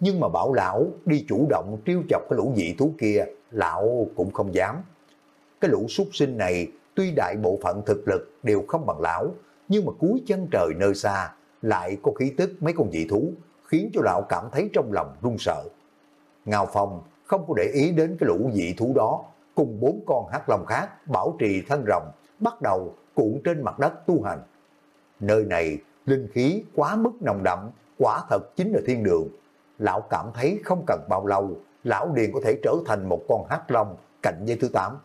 Nhưng mà bảo lão đi chủ động triêu chọc cái lũ dị thú kia, lão cũng không dám. Cái lũ súc sinh này tuy đại bộ phận thực lực đều không bằng lão, nhưng mà cuối chân trời nơi xa lại có khí tức mấy con dị thú, khiến cho lão cảm thấy trong lòng run sợ. Ngao Phong không có để ý đến cái lũ dị thú đó, cùng bốn con hắc long khác bảo trì thân rồng, bắt đầu cuộn trên mặt đất tu hành. Nơi này linh khí quá mức nồng đậm, quả thật chính là thiên đường. Lão cảm thấy không cần bao lâu, lão điền có thể trở thành một con hắc long cạnh dây thứ 8.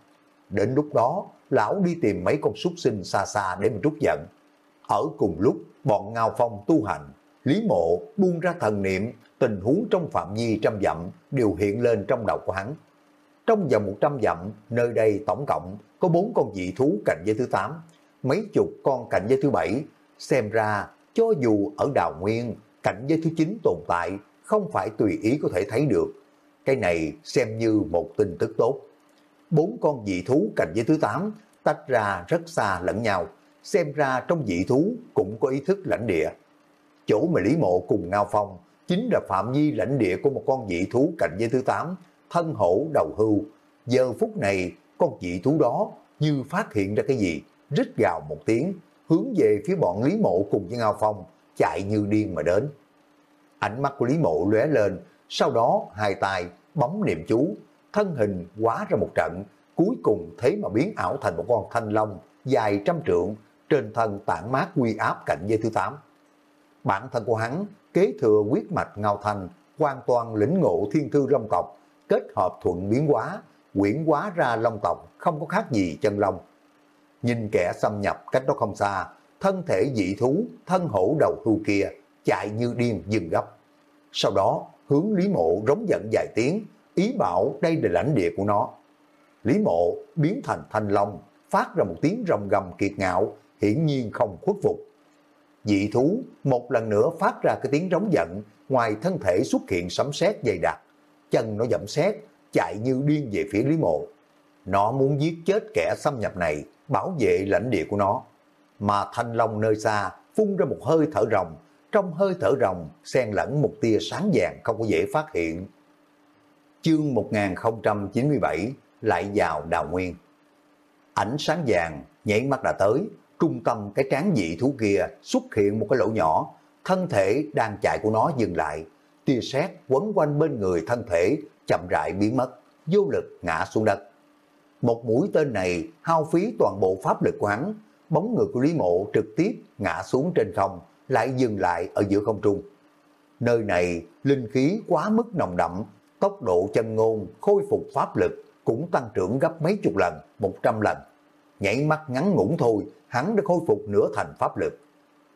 Đến lúc đó, lão đi tìm mấy con súc sinh xa xa để mà trút giận. Ở cùng lúc, bọn Ngao Phong tu hành, Lý Mộ buông ra thần niệm, tình huống trong phạm vi trăm dặm đều hiện lên trong đầu của hắn. Trong vòng 100 dặm, nơi đây tổng cộng có bốn con dị thú cạnh giới thứ 8, mấy chục con cạnh giới thứ 7. Xem ra, cho dù ở đào nguyên, cạnh giới thứ 9 tồn tại, không phải tùy ý có thể thấy được. Cái này xem như một tin tức tốt. Bốn con dị thú cạnh giới thứ 8 tách ra rất xa lẫn nhau, xem ra trong dị thú cũng có ý thức lãnh địa. Chỗ mà Lý Mộ cùng Ngao Phong chính là phạm vi lãnh địa của một con dị thú cạnh giới thứ 8, thân hổ đầu hưu. Giờ phút này, con dị thú đó như phát hiện ra cái gì, rít gào một tiếng, hướng về phía bọn Lý Mộ cùng với Ngao Phong, chạy như điên mà đến. Ánh mắt của Lý Mộ lóe lên, sau đó hai tay bấm niệm chú, thân hình quá ra một trận, cuối cùng thế mà biến ảo thành một con thanh long dài trăm trượng, trên thân tản mát quy áp cạnh dây thứ 8. Bản thân của hắn kế thừa quyết mạch ngao thành, hoàn toàn lĩnh ngộ thiên thư long tộc, kết hợp thuận biến hóa, quyển hóa ra long tộc không có khác gì chân long. Nhìn kẻ xâm nhập cách đó không xa, thân thể dị thú, thân hổ đầu thu kia, chạy như điên dừng gấp. Sau đó, hướng Lý Mộ rống giận dài tiếng, ý bảo đây là lãnh địa của nó. Lý Mộ biến thành thanh long, phát ra một tiếng rồng gầm kiệt ngạo, hiển nhiên không khuất phục. Dị thú một lần nữa phát ra cái tiếng rống giận, ngoài thân thể xuất hiện sấm sét dày đặc, chân nó dậm sét chạy như điên về phía Lý Mộ. Nó muốn giết chết kẻ xâm nhập này, bảo vệ lãnh địa của nó. Mà thanh long nơi xa phun ra một hơi thở rồng, trong hơi thở rồng xen lẫn một tia sáng vàng không có dễ phát hiện. Chương 1097 lại vào đào nguyên. Ánh sáng vàng nhảy mắt đã tới, trung tâm cái tráng dị thú kia xuất hiện một cái lỗ nhỏ, thân thể đang chạy của nó dừng lại, tia sét quấn quanh bên người thân thể chậm rãi biến mất, vô lực ngã xuống đất. Một mũi tên này hao phí toàn bộ pháp lực của hắn, bóng người của Lý Mộ trực tiếp ngã xuống trên không, lại dừng lại ở giữa không trung. Nơi này linh khí quá mức nồng đậm, tốc độ chân ngôn khôi phục pháp lực cũng tăng trưởng gấp mấy chục lần, một trăm lần. Nhảy mắt ngắn ngủn thôi, hắn đã khôi phục nửa thành pháp lực.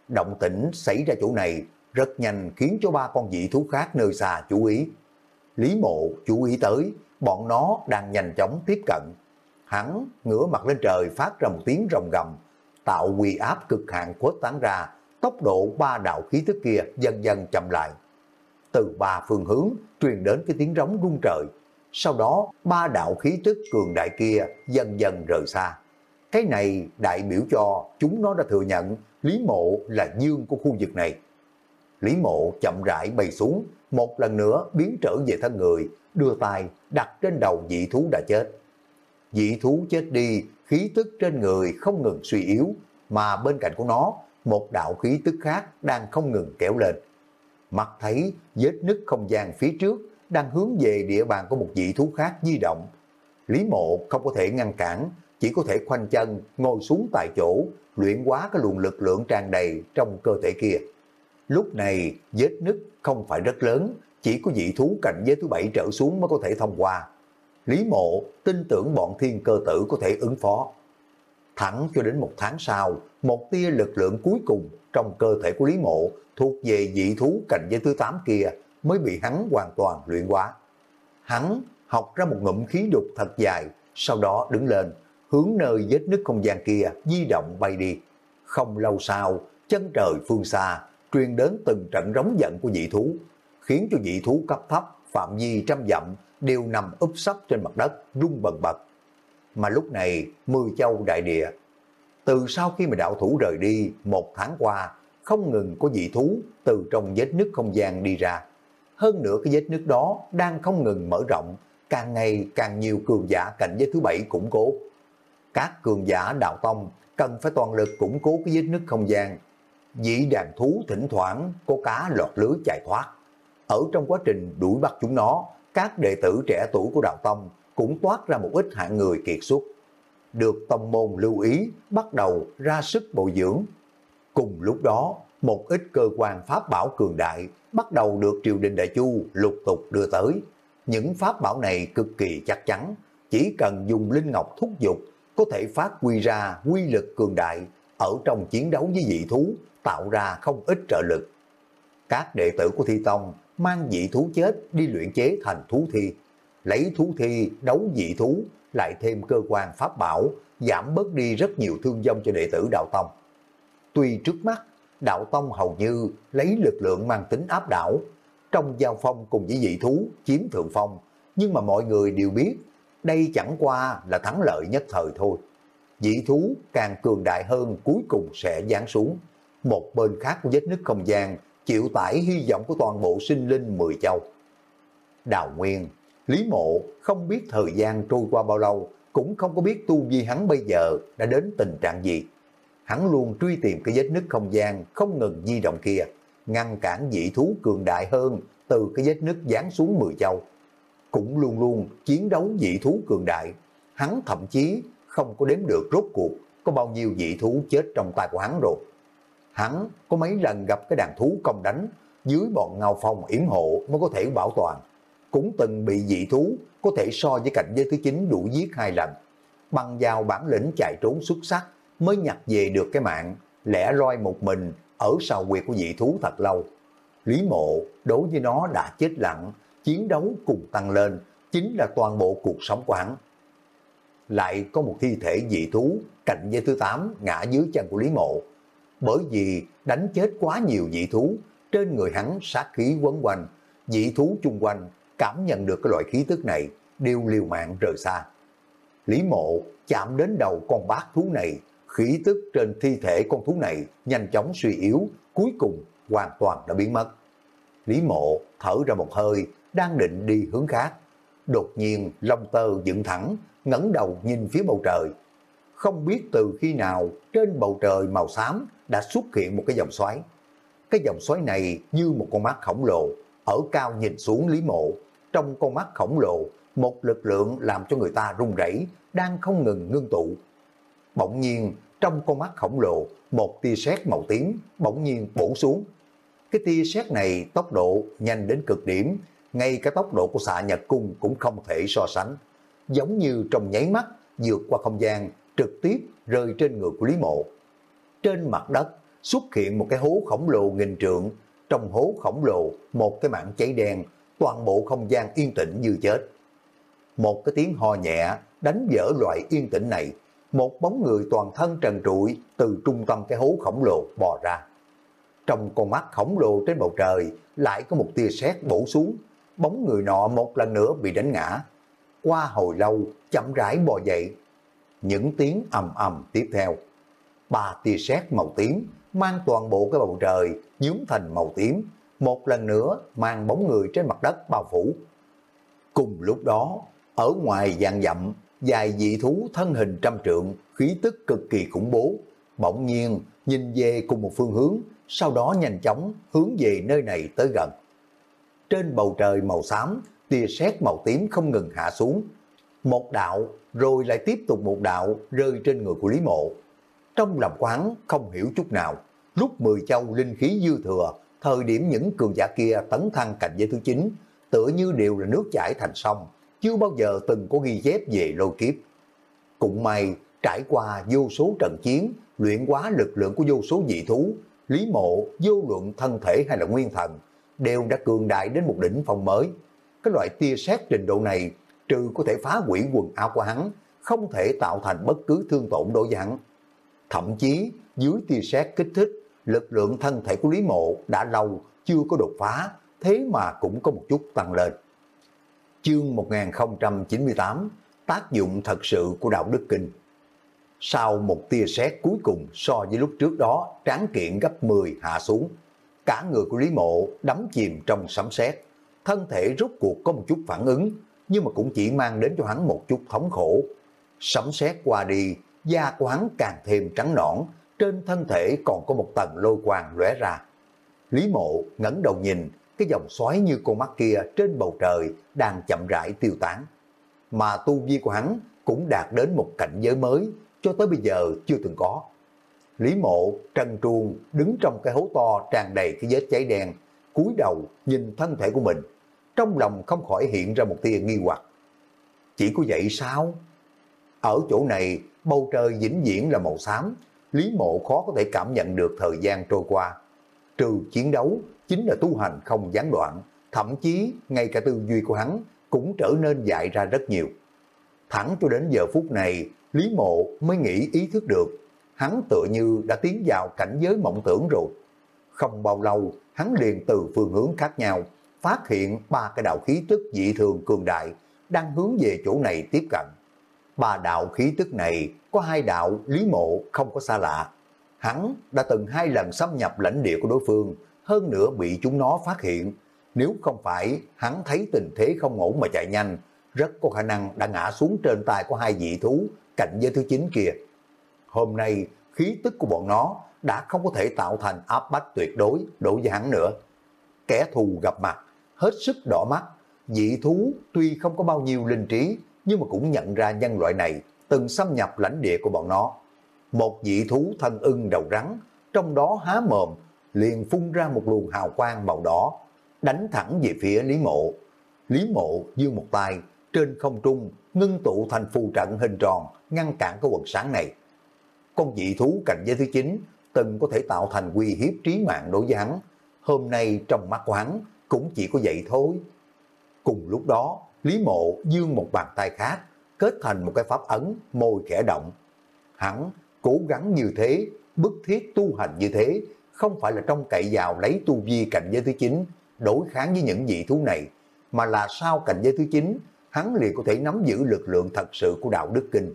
Động tĩnh xảy ra chỗ này rất nhanh khiến cho ba con dị thú khác nơi xa chú ý. Lý mộ chú ý tới, bọn nó đang nhanh chóng tiếp cận. Hắn ngửa mặt lên trời phát ra một tiếng rồng gầm, tạo quy áp cực hạn khuếch tán ra, tốc độ ba đạo khí tức kia dần dần chậm lại. Từ ba phương hướng truyền đến cái tiếng rống rung trời, sau đó ba đạo khí tức cường đại kia dần dần rời xa. Cái này đại biểu cho chúng nó đã thừa nhận Lý Mộ là dương của khu vực này. Lý Mộ chậm rãi bay xuống, một lần nữa biến trở về thân người, đưa tay đặt trên đầu dị thú đã chết. Dị thú chết đi, khí tức trên người không ngừng suy yếu, mà bên cạnh của nó, một đạo khí tức khác đang không ngừng kéo lên. Mặt thấy vết nứt không gian phía trước đang hướng về địa bàn của một dị thú khác di động. Lý mộ không có thể ngăn cản, chỉ có thể khoanh chân ngồi xuống tại chỗ, luyện quá cái luồng lực lượng tràn đầy trong cơ thể kia. Lúc này vết nứt không phải rất lớn, chỉ có dị thú cảnh giới thứ bảy trở xuống mới có thể thông qua. Lý mộ tin tưởng bọn thiên cơ tử có thể ứng phó. Thẳng cho đến một tháng sau, một tia lực lượng cuối cùng trong cơ thể của Lý mộ thuộc về dị thú cảnh giới thứ tám kia mới bị hắn hoàn toàn luyện hóa. Hắn học ra một ngụm khí đục thật dài, sau đó đứng lên, hướng nơi vết nứt không gian kia di động bay đi. Không lâu sau, chân trời phương xa, truyền đến từng trận rống giận của dị thú, khiến cho dị thú cấp thấp, phạm vi trăm dặm, đều nằm úp sấp trên mặt đất, rung bần bật. Mà lúc này, mười châu đại địa, từ sau khi mà đạo thủ rời đi một tháng qua, không ngừng có dị thú từ trong vết nứt không gian đi ra. Hơn nữa cái vết nứt đó đang không ngừng mở rộng, càng ngày càng nhiều cường giả cạnh giới thứ bảy củng cố. Các cường giả đạo tông cần phải toàn lực củng cố cái vết nứt không gian. Dĩ đàn thú thỉnh thoảng có cá lọt lưới chạy thoát. Ở trong quá trình đuổi bắt chúng nó, các đệ tử trẻ tuổi của đạo tông cũng toát ra một ít hạng người kiệt xuất. Được tông môn lưu ý, bắt đầu ra sức bồi dưỡng. Cùng lúc đó, một ít cơ quan pháp bảo cường đại bắt đầu được triều đình đại chu lục tục đưa tới. Những pháp bảo này cực kỳ chắc chắn, chỉ cần dùng linh ngọc thúc dục có thể phát huy ra quy lực cường đại ở trong chiến đấu với dị thú, tạo ra không ít trợ lực. Các đệ tử của Thi Tông mang dị thú chết đi luyện chế thành thú thi, lấy thú thi đấu dị thú, lại thêm cơ quan pháp bảo, giảm bớt đi rất nhiều thương vong cho đệ tử Đạo Tông. Tuy trước mắt, Đạo Tông hầu như lấy lực lượng mang tính áp đảo, trong giao phong cùng với dị thú chiếm thượng phong, nhưng mà mọi người đều biết đây chẳng qua là thắng lợi nhất thời thôi. Dị thú càng cường đại hơn cuối cùng sẽ giáng xuống. Một bên khác của vết nứt không gian chịu tải hy vọng của toàn bộ sinh linh mười châu. Đào Nguyên, Lý Mộ không biết thời gian trôi qua bao lâu, cũng không có biết tu vi hắn bây giờ đã đến tình trạng gì. Hắn luôn truy tìm cái vết nứt không gian không ngừng di động kia, ngăn cản dị thú cường đại hơn từ cái vết nứt giáng xuống mười châu cũng luôn luôn chiến đấu dị thú cường đại. Hắn thậm chí không có đếm được rốt cuộc có bao nhiêu dị thú chết trong tay của hắn rồi. Hắn có mấy lần gặp cái đàn thú công đánh, dưới bọn ngao phong yểm hộ mới có thể bảo toàn. Cũng từng bị dị thú có thể so với cảnh giới thứ 9 đủ giết hai lần. Bằng vào bản lĩnh chạy trốn xuất sắc mới nhặt về được cái mạng, lẻ loi một mình ở sau quyệt của dị thú thật lâu. Lý mộ đối với nó đã chết lặng, chiến đấu cùng tăng lên, chính là toàn bộ cuộc sống của hắn. Lại có một thi thể dị thú, cạnh dây thứ 8 ngã dưới chân của Lý Mộ. Bởi vì đánh chết quá nhiều dị thú, trên người hắn sát khí quấn quanh, dị thú chung quanh cảm nhận được cái loại khí tức này, đều liều mạng rời xa. Lý Mộ chạm đến đầu con bát thú này, khí tức trên thi thể con thú này nhanh chóng suy yếu, cuối cùng hoàn toàn đã biến mất. Lý Mộ thở ra một hơi, đang định đi hướng khác. Đột nhiên lông tơ dựng thẳng, ngẩng đầu nhìn phía bầu trời. Không biết từ khi nào trên bầu trời màu xám đã xuất hiện một cái dòng xoáy. Cái dòng xoáy này như một con mắt khổng lồ, ở cao nhìn xuống Lý Mộ. Trong con mắt khổng lồ, một lực lượng làm cho người ta run rẩy, đang không ngừng ngưng tụ. Bỗng nhiên, trong con mắt khổng lồ, một tia sét màu tím bỗng nhiên bổ xuống. Cái tia sét này tốc độ nhanh đến cực điểm, ngay cả tốc độ của xạ nhật cung cũng không thể so sánh. Giống như trong nháy mắt, vượt qua không gian, trực tiếp rơi trên người của Lý Mộ. Trên mặt đất xuất hiện một cái hố khổng lồ nghìn trượng, trong hố khổng lồ một cái mảng cháy đen, toàn bộ không gian yên tĩnh như chết. Một cái tiếng ho nhẹ đánh vỡ loại yên tĩnh này, một bóng người toàn thân trần trụi từ trung tâm cái hố khổng lồ bò ra. Trong con mắt khổng lồ trên bầu trời lại có một tia sét bổ xuống, bóng người nọ một lần nữa bị đánh ngã. Qua hồi lâu, chậm rãi bò dậy. Những tiếng ầm ầm tiếp theo. Ba tia sét màu tím mang toàn bộ cái bầu trời nhuốm thành màu tím, một lần nữa mang bóng người trên mặt đất bao phủ. Cùng lúc đó, ở ngoài dạng dặm, dài dị thú thân hình trăm trượng, khí tức cực kỳ khủng bố, bỗng nhiên nhìn về cùng một phương hướng, sau đó nhanh chóng hướng về nơi này tới gần. Trên bầu trời màu xám, tia sét màu tím không ngừng hạ xuống. Một đạo, rồi lại tiếp tục một đạo rơi trên người của Lý Mộ. Trong lòng quán không hiểu chút nào, lúc mười châu linh khí dư thừa, thời điểm những cường giả kia tấn thăng cảnh giới thứ 9, tựa như đều là nước chảy thành sông, chưa bao giờ từng có ghi chép về lôi kiếp. Cũng may, trải qua vô số trận chiến, luyện quá lực lượng của vô số dị thú, Lý Mộ, vô luận thân thể hay là nguyên thần, đều đã cường đại đến một đỉnh phong mới. Cái loại tia sét trình độ này, trừ có thể phá hủy quần áo của hắn, không thể tạo thành bất cứ thương tổn đối với hắn. Thậm chí, dưới tia sét kích thích, lực lượng thân thể của Lý Mộ đã lâu chưa có đột phá, thế mà cũng có một chút tăng lên. Chương 1098 Tác dụng thật sự của Đạo Đức Kinh Sau một tia sét cuối cùng so với lúc trước đó tráng kiện gấp 10 hạ xuống, cả người của Lý Mộ đắm chìm trong sấm sét thân thể rốt cuộc có một chút phản ứng, nhưng mà cũng chỉ mang đến cho hắn một chút thống khổ. Sấm sét qua đi, da của hắn càng thêm trắng nõn, trên thân thể còn có một tầng lôi quang lóe ra. Lý Mộ ngẩng đầu nhìn, cái dòng xoáy như con mắt kia trên bầu trời đang chậm rãi tiêu tán. Mà tu vi của hắn cũng đạt đến một cảnh giới mới, cho tới bây giờ chưa từng có. Lý mộ, trần truồng, đứng trong cái hố to tràn đầy cái vết cháy đen, cúi đầu nhìn thân thể của mình. Trong lòng không khỏi hiện ra một tia nghi hoặc. Chỉ có vậy sao? Ở chỗ này, bầu trời vĩnh viễn là màu xám, Lý mộ khó có thể cảm nhận được thời gian trôi qua. Trừ chiến đấu, chính là tu hành không gián đoạn, thậm chí ngay cả tư duy của hắn cũng trở nên dại ra rất nhiều. Thẳng cho đến giờ phút này, Lý Mộ mới nghĩ ý thức được, hắn tựa như đã tiến vào cảnh giới mộng tưởng rồi. Không bao lâu, hắn liền từ phương hướng khác nhau, phát hiện ba cái đạo khí tức dị thường cường đại, đang hướng về chỗ này tiếp cận. Ba đạo khí tức này, có hai đạo Lý Mộ không có xa lạ. Hắn đã từng hai lần xâm nhập lãnh địa của đối phương, hơn nữa bị chúng nó phát hiện. Nếu không phải hắn thấy tình thế không ổn mà chạy nhanh, rất có khả năng đã ngã xuống trên tay của hai dị thú cạnh giới thứ chín kia. Hôm nay, khí tức của bọn nó đã không có thể tạo thành áp bách tuyệt đối đối với hắn nữa. Kẻ thù gặp mặt, hết sức đỏ mắt, dị thú tuy không có bao nhiêu linh trí, nhưng mà cũng nhận ra nhân loại này từng xâm nhập lãnh địa của bọn nó. Một dị thú thân ưng đầu rắn, trong đó há mồm liền phun ra một luồng hào quang màu đỏ, đánh thẳng về phía Lý Mộ. Lý Mộ dương một tay, trên không trung ngưng tụ thành phù trận hình tròn ngăn cản cái quần sáng này. Con dị thú cạnh giới thứ 9 từng có thể tạo thành uy hiếp trí mạng đối với hắn. Hôm nay trong mắt của hắn cũng chỉ có vậy thôi. Cùng lúc đó, Lý Mộ dương một bàn tay khác, kết thành một cái pháp ấn, môi khẽ động. Hắn cố gắng như thế, bức thiết tu hành như thế, không phải là trong cậy vào lấy tu vi cảnh giới thứ 9 đối kháng với những dị thú này, mà là sau cảnh giới thứ 9, hắn liền có thể nắm giữ lực lượng thật sự của đạo đức kinh.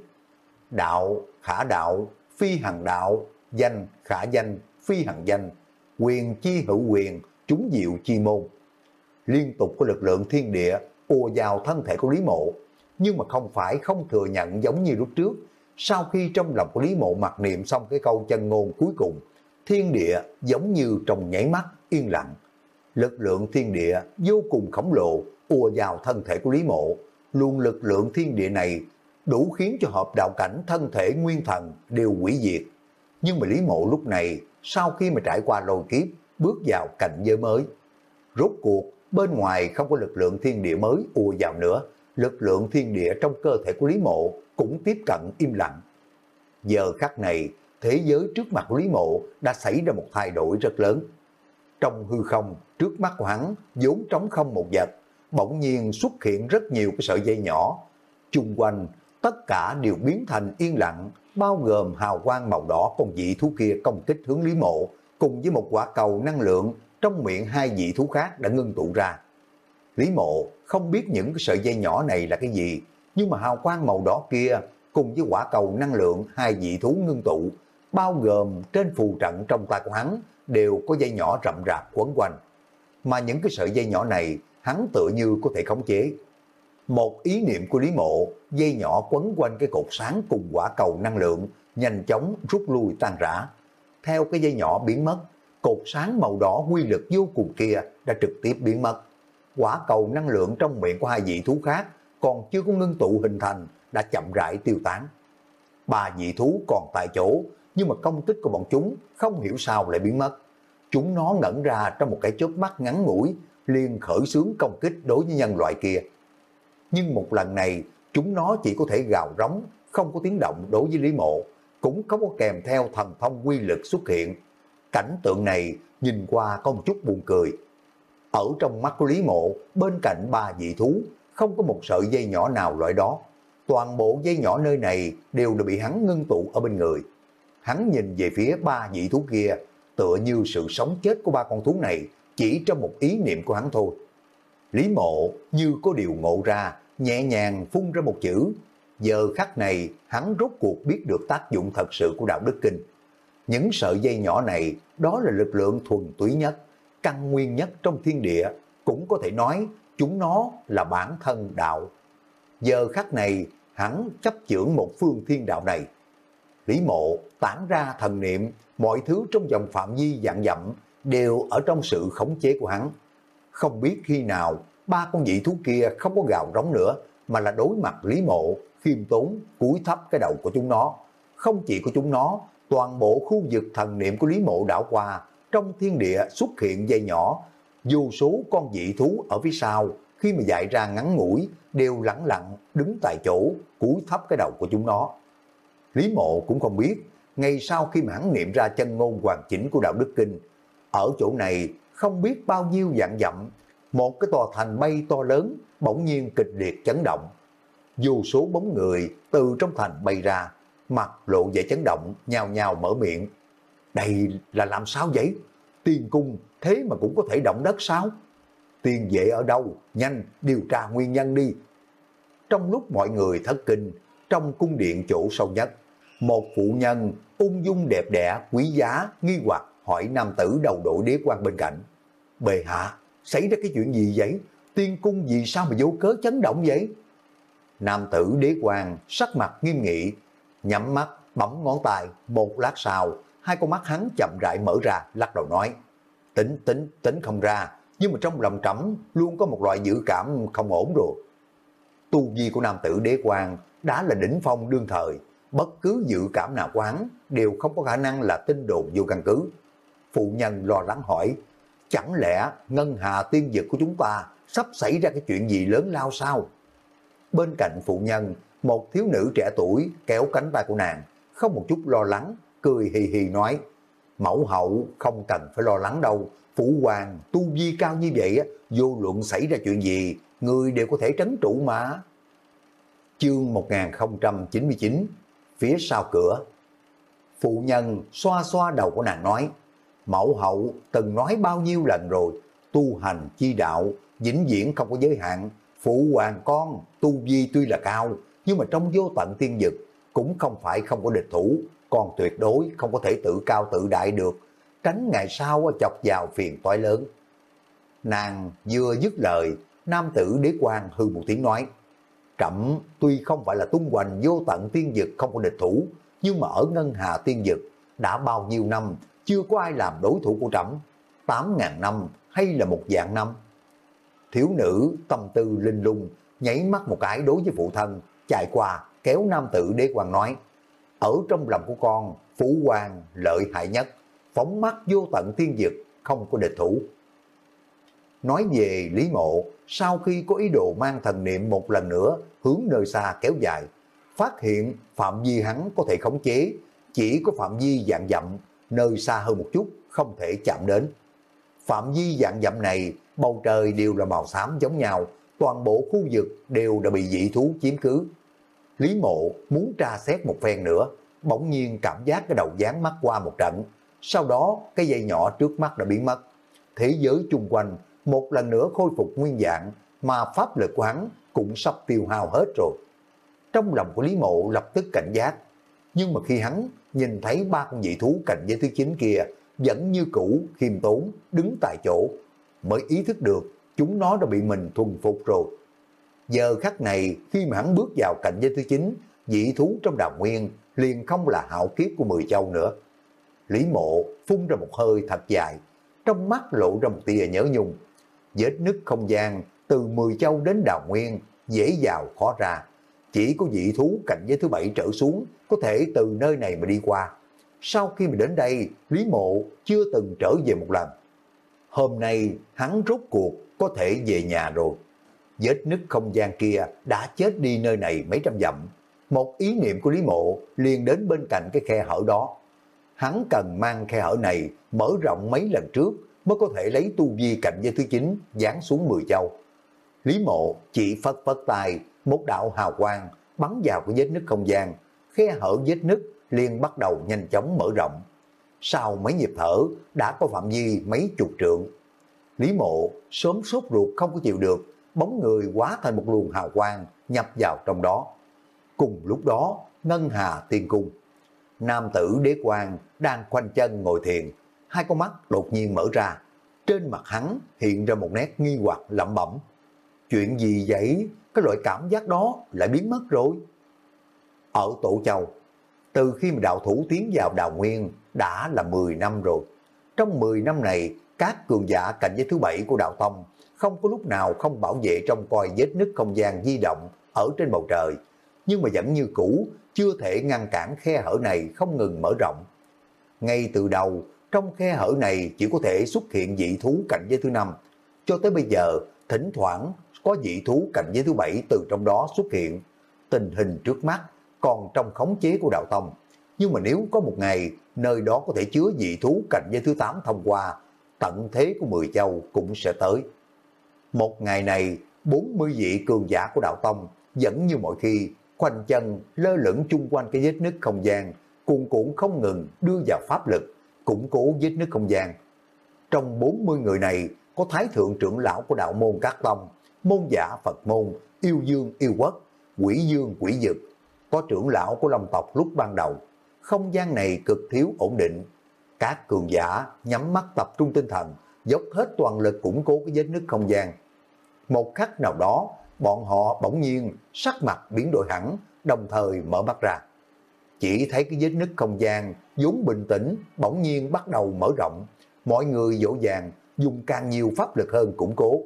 Đạo, khả đạo, phi hằng đạo, danh, khả danh, phi hằng danh, quyền chi hữu quyền, chúng diệu chi môn. Liên tục có lực lượng thiên địa ùa vào thân thể của Lý Mộ, nhưng mà không phải không thừa nhận giống như lúc trước. Sau khi trong lòng của Lý Mộ mặc niệm xong cái câu chân ngôn cuối cùng, thiên địa giống như trong nháy mắt yên lặng. Lực lượng thiên địa vô cùng khổng lồ ùa vào thân thể của Lý Mộ. Luôn lực lượng thiên địa này đủ khiến cho hợp đạo cảnh thân thể nguyên thần đều hủy diệt. Nhưng mà Lý Mộ lúc này, sau khi mà trải qua lôi kiếp, bước vào cảnh giới mới. Rốt cuộc, bên ngoài không có lực lượng thiên địa mới ùa vào nữa, lực lượng thiên địa trong cơ thể của Lý Mộ cũng tiếp cận im lặng. Giờ khắc này, thế giới trước mặt Lý Mộ đã xảy ra một thay đổi rất lớn. Trong hư không, trước mắt của hắn, vốn trống không một vật, bỗng nhiên xuất hiện rất nhiều cái sợi dây nhỏ. Chung quanh, tất cả đều biến thành yên lặng, bao gồm hào quang màu đỏ con dị thú kia công kích hướng Lý Mộ, cùng với một quả cầu năng lượng trong miệng hai dị thú khác đã ngưng tụ ra. Lý Mộ không biết những cái sợi dây nhỏ này là cái gì, nhưng mà hào quang màu đỏ kia cùng với quả cầu năng lượng hai dị thú ngưng tụ, bao gồm trên phù trận trong tay của hắn đều có dây nhỏ rậm rạp quấn quanh. Mà những cái sợi dây nhỏ này hắn tựa như có thể khống chế. Một ý niệm của Lý Mộ, dây nhỏ quấn quanh cái cột sáng cùng quả cầu năng lượng, nhanh chóng rút lui tan rã. Theo cái dây nhỏ biến mất, cột sáng màu đỏ quy lực vô cùng kia đã trực tiếp biến mất. Quả cầu năng lượng trong miệng của hai vị thú khác còn chưa có ngưng tụ hình thành đã chậm rãi tiêu tán. Ba dị thú còn tại chỗ, nhưng mà công tích của bọn chúng không hiểu sao lại biến mất. Chúng nó ngẩn ra trong một cái chớp mắt ngắn ngủi, liền khởi xướng công kích đối với nhân loại kia. Nhưng một lần này, chúng nó chỉ có thể gào rống, không có tiếng động đối với Lý Mộ, cũng không có kèm theo thần thông quy lực xuất hiện. Cảnh tượng này nhìn qua có một chút buồn cười. Ở trong mắt của Lý Mộ, bên cạnh ba dị thú, không có một sợi dây nhỏ nào loại đó. Toàn bộ dây nhỏ nơi này đều đã bị hắn ngưng tụ ở bên người. Hắn nhìn về phía ba dị thú kia, tựa như sự sống chết của ba con thú này chỉ trong một ý niệm của hắn thôi. Lý mộ như có điều ngộ ra, nhẹ nhàng phun ra một chữ. Giờ khắc này, hắn rốt cuộc biết được tác dụng thật sự của đạo đức kinh. Những sợi dây nhỏ này, đó là lực lượng thuần túy nhất, căn nguyên nhất trong thiên địa, cũng có thể nói chúng nó là bản thân đạo. Giờ khắc này, hắn chấp chưởng một phương thiên đạo này. Lý mộ tản ra thần niệm, mọi thứ trong vòng phạm vi dạng dặm đều ở trong sự khống chế của hắn. Không biết khi nào ba con dị thú kia không có gào rống nữa mà là đối mặt Lý Mộ, khiêm tốn, cúi thấp cái đầu của chúng nó. Không chỉ của chúng nó, toàn bộ khu vực thần niệm của Lý Mộ đảo qua, trong thiên địa xuất hiện dây nhỏ, vô số con dị thú ở phía sau, khi mà dại ra ngắn ngủi, đều lặng lặng đứng tại chỗ, cúi thấp cái đầu của chúng nó. Lý Mộ cũng không biết, ngay sau khi mà hắn niệm ra chân ngôn hoàn chỉnh của Đạo Đức Kinh, ở chỗ này không biết bao nhiêu dạng dặm, một cái tòa thành bay to lớn bỗng nhiên kịch liệt chấn động. dù số bóng người từ trong thành bay ra, mặt lộ vẻ chấn động, nhào nhào mở miệng. Đây là làm sao vậy? Tiên cung thế mà cũng có thể động đất sao? Tiên vệ ở đâu? Nhanh, điều tra nguyên nhân đi. Trong lúc mọi người thất kinh, trong cung điện chỗ sâu nhất, một phụ nhân ung dung đẹp đẽ, quý giá, nghi hoặc hỏi nam tử đầu đội đế quan bên cạnh. Bề hạ, xảy ra cái chuyện gì vậy? Tiên cung vì sao mà vô cớ chấn động vậy? Nam tử đế quan sắc mặt nghiêm nghị, nhắm mắt, bấm ngón tay, một lát sau, hai con mắt hắn chậm rãi mở ra, lắc đầu nói, tính, tính, tính không ra, nhưng mà trong lòng trẫm luôn có một loại dự cảm không ổn rồi. Tu vi của nam tử đế quan đã là đỉnh phong đương thời, bất cứ dự cảm nào của hắn đều không có khả năng là tin đồn vô căn cứ. Phụ nhân lo lắng hỏi, chẳng lẽ ngân hà tiên dực của chúng ta sắp xảy ra cái chuyện gì lớn lao sao? Bên cạnh phụ nhân, một thiếu nữ trẻ tuổi kéo cánh tay của nàng, không một chút lo lắng, cười hì hì nói, mẫu hậu không cần phải lo lắng đâu, phụ hoàng tu vi cao như vậy, vô luận xảy ra chuyện gì, người đều có thể trấn trụ mà. Chương 1099, phía sau cửa. Phụ nhân xoa xoa đầu của nàng nói, mẫu hậu từng nói bao nhiêu lần rồi, tu hành chi đạo, vĩnh viễn không có giới hạn, phụ hoàng con, tu vi tuy là cao, nhưng mà trong vô tận tiên dực cũng không phải không có địch thủ, còn tuyệt đối không có thể tự cao tự đại được, tránh ngày sau chọc vào phiền toái lớn. Nàng vừa dứt lời, nam tử đế quan hư một tiếng nói, Trẩm tuy không phải là tung hoành vô tận tiên dực không có địch thủ, nhưng mà ở ngân hà tiên dực đã bao nhiêu năm chưa có ai làm đối thủ của trẫm 8.000 năm hay là một dạng năm. Thiếu nữ tâm tư linh lung, nhảy mắt một cái đối với phụ thân, chạy qua kéo nam tử đế hoàng nói, ở trong lòng của con, phú hoàng lợi hại nhất, phóng mắt vô tận thiên dực, không có địch thủ. Nói về Lý Mộ, sau khi có ý đồ mang thần niệm một lần nữa hướng nơi xa kéo dài, phát hiện phạm vi hắn có thể khống chế, chỉ có phạm vi dạng dặm, nơi xa hơn một chút, không thể chạm đến. Phạm vi dạng dặm này, bầu trời đều là màu xám giống nhau, toàn bộ khu vực đều đã bị dị thú chiếm cứ. Lý mộ muốn tra xét một phen nữa, bỗng nhiên cảm giác cái đầu dán mắt qua một trận. Sau đó cái dây nhỏ trước mắt đã biến mất. Thế giới chung quanh một lần nữa khôi phục nguyên dạng mà pháp lực của hắn cũng sắp tiêu hao hết rồi. Trong lòng của Lý Mộ lập tức cảnh giác. Nhưng mà khi hắn nhìn thấy ba con dị thú cạnh giới thứ chín kia vẫn như cũ khiêm tốn đứng tại chỗ mới ý thức được chúng nó đã bị mình thuần phục rồi. Giờ khắc này khi mà hắn bước vào cạnh giới thứ chín dị thú trong đào nguyên liền không là hạo kiếp của mười châu nữa. Lý mộ phun ra một hơi thật dài, trong mắt lộ ra một tia nhớ nhung. Vết nứt không gian từ mười châu đến đào nguyên dễ vào khó ra. Chỉ có dị thú cạnh giới thứ bảy trở xuống có thể từ nơi này mà đi qua. Sau khi mà đến đây, Lý Mộ chưa từng trở về một lần. Hôm nay hắn rốt cuộc có thể về nhà rồi. Vết nứt không gian kia đã chết đi nơi này mấy trăm dặm. Một ý niệm của Lý Mộ liền đến bên cạnh cái khe hở đó. Hắn cần mang khe hở này mở rộng mấy lần trước mới có thể lấy tu vi cạnh giới thứ 9 dán xuống 10 châu. Lý Mộ chỉ phất phất tay, một đạo hào quang bắn vào cái vết nứt không gian, khe hở vết nứt liền bắt đầu nhanh chóng mở rộng. Sau mấy nhịp thở đã có phạm vi mấy chục trượng. Lý Mộ sớm sốt ruột không có chịu được, bóng người quá thành một luồng hào quang nhập vào trong đó. Cùng lúc đó, Ngân Hà Tiên Cung. Nam tử đế quang đang khoanh chân ngồi thiền, hai con mắt đột nhiên mở ra. Trên mặt hắn hiện ra một nét nghi hoặc lẩm bẩm. Chuyện gì vậy? Cái loại cảm giác đó lại biến mất rồi. Ở Tổ Châu, từ khi mà đạo thủ tiến vào đào nguyên đã là 10 năm rồi. Trong 10 năm này, các cường giả cảnh giới thứ bảy của đạo tông không có lúc nào không bảo vệ trong coi vết nứt không gian di động ở trên bầu trời, nhưng mà vẫn như cũ, chưa thể ngăn cản khe hở này không ngừng mở rộng. Ngay từ đầu, trong khe hở này chỉ có thể xuất hiện dị thú cảnh giới thứ năm. Cho tới bây giờ, thỉnh thoảng có dị thú cạnh giới thứ bảy từ trong đó xuất hiện. Tình hình trước mắt còn trong khống chế của đạo tông. Nhưng mà nếu có một ngày nơi đó có thể chứa dị thú cạnh giới thứ 8 thông qua, tận thế của mười châu cũng sẽ tới. Một ngày này, 40 vị cường giả của đạo tông vẫn như mọi khi khoanh chân lơ lửng chung quanh cái vết nứt không gian, cuồn cuộn không ngừng đưa vào pháp lực, củng cố vết nứt không gian. Trong 40 người này có Thái Thượng trưởng lão của đạo môn Các Tông, môn giả Phật môn, yêu dương yêu quốc, quỷ dương quỷ dực, có trưởng lão của Long tộc lúc ban đầu. Không gian này cực thiếu ổn định. Các cường giả nhắm mắt tập trung tinh thần, dốc hết toàn lực củng cố cái vết nứt không gian. Một khắc nào đó, bọn họ bỗng nhiên sắc mặt biến đổi hẳn, đồng thời mở mắt ra. Chỉ thấy cái vết nứt không gian vốn bình tĩnh, bỗng nhiên bắt đầu mở rộng. Mọi người dỗ dàng dùng càng nhiều pháp lực hơn củng cố.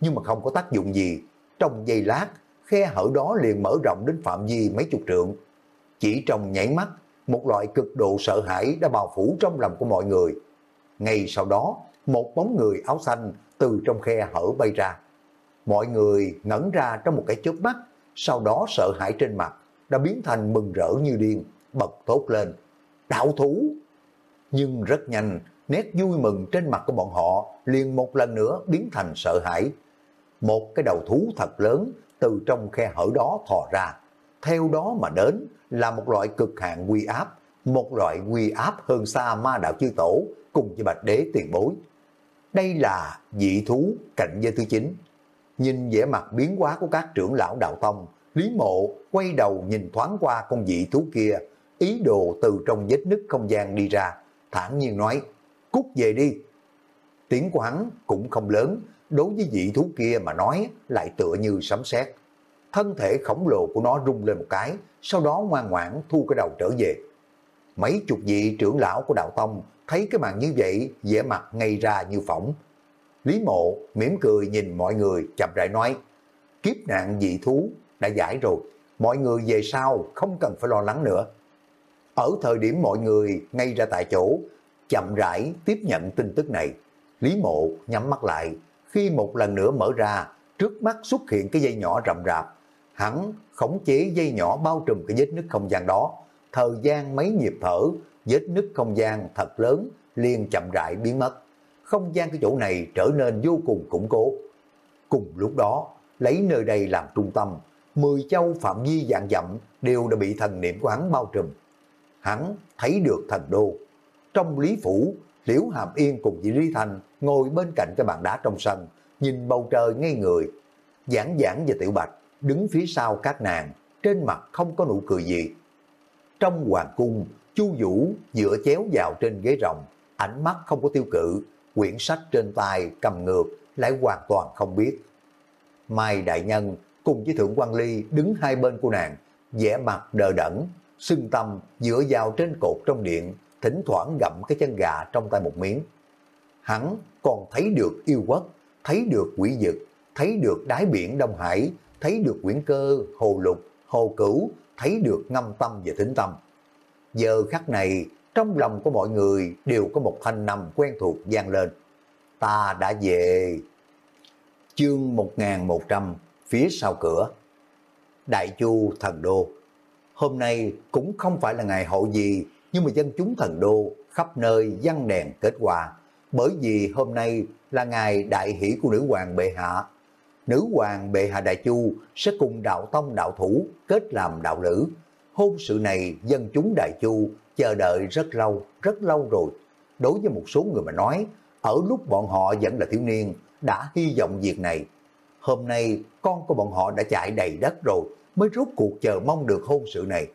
Nhưng mà không có tác dụng gì. Trong giây lát, khe hở đó liền mở rộng đến phạm vi mấy chục trượng. Chỉ trong nhảy mắt, một loại cực độ sợ hãi đã bao phủ trong lòng của mọi người. Ngay sau đó, một bóng người áo xanh từ trong khe hở bay ra. Mọi người ngẩn ra trong một cái chớp mắt, sau đó sợ hãi trên mặt đã biến thành mừng rỡ như điên, bật thốt lên. Đạo thú! Nhưng rất nhanh, nét vui mừng trên mặt của bọn họ liền một lần nữa biến thành sợ hãi. Một cái đầu thú thật lớn từ trong khe hở đó thò ra. Theo đó mà đến là một loại cực hạn quy áp, một loại quy áp hơn xa ma đạo chư tổ cùng với bạch đế tiền bối. Đây là dị thú cạnh giới thứ chín. Nhìn vẻ mặt biến hóa của các trưởng lão đạo tông, Lý Mộ quay đầu nhìn thoáng qua con dị thú kia, ý đồ từ trong vết nứt không gian đi ra, thản nhiên nói, cút về đi. Tiếng của hắn cũng không lớn, đối với dị thú kia mà nói lại tựa như sấm sét. Thân thể khổng lồ của nó rung lên một cái, sau đó ngoan ngoãn thu cái đầu trở về. Mấy chục vị trưởng lão của đạo tông thấy cái màn như vậy, vẻ mặt ngay ra như phỏng. Lý mộ mỉm cười nhìn mọi người chậm rãi nói, kiếp nạn dị thú đã giải rồi, mọi người về sau không cần phải lo lắng nữa. Ở thời điểm mọi người ngay ra tại chỗ, chậm rãi tiếp nhận tin tức này, Lý Mộ nhắm mắt lại, khi một lần nữa mở ra, trước mắt xuất hiện cái dây nhỏ rậm rạp, hắn khống chế dây nhỏ bao trùm cái vết nứt không gian đó, thời gian mấy nhịp thở, vết nứt không gian thật lớn, liền chậm rãi biến mất. Không gian cái chỗ này trở nên vô cùng củng cố. Cùng lúc đó, lấy nơi đây làm trung tâm, mười châu phạm vi dạng dặm đều đã bị thần niệm của hắn bao trùm. Hắn thấy được thần đô. Trong lý phủ, Liễu Hàm Yên cùng dị Lý Thành ngồi bên cạnh cái bàn đá trong sân, nhìn bầu trời ngay người. Giảng giảng và Tiểu Bạch đứng phía sau các nàng, trên mặt không có nụ cười gì. Trong hoàng cung, Chu Vũ dựa chéo vào trên ghế rồng, ánh mắt không có tiêu cự, quyển sách trên tay cầm ngược lại hoàn toàn không biết. Mai Đại Nhân cùng với Thượng quan Ly đứng hai bên của nàng, vẻ mặt đờ đẫn, sưng tâm dựa vào trên cột trong điện, thỉnh thoảng gặm cái chân gà trong tay một miếng. Hắn còn thấy được yêu quốc, thấy được quỷ dực, thấy được đáy biển Đông Hải, thấy được quyển cơ, hồ lục, hồ cửu, thấy được ngâm tâm và thính tâm. Giờ khắc này, trong lòng của mọi người đều có một thanh nằm quen thuộc gian lên. Ta đã về. Chương 1100, phía sau cửa. Đại Chu Thần Đô. Hôm nay cũng không phải là ngày hội gì, nhưng mà dân chúng Thần Đô khắp nơi văn đèn kết quả. Bởi vì hôm nay là ngày đại hỷ của nữ hoàng bệ hạ. Nữ hoàng bệ hạ Đại Chu sẽ cùng đạo tông đạo thủ kết làm đạo lữ. Hôn sự này dân chúng Đại Chu chờ đợi rất lâu, rất lâu rồi. Đối với một số người mà nói, ở lúc bọn họ vẫn là thiếu niên, đã hy vọng việc này. Hôm nay con của bọn họ đã chạy đầy đất rồi, mới rút cuộc chờ mong được hôn sự này.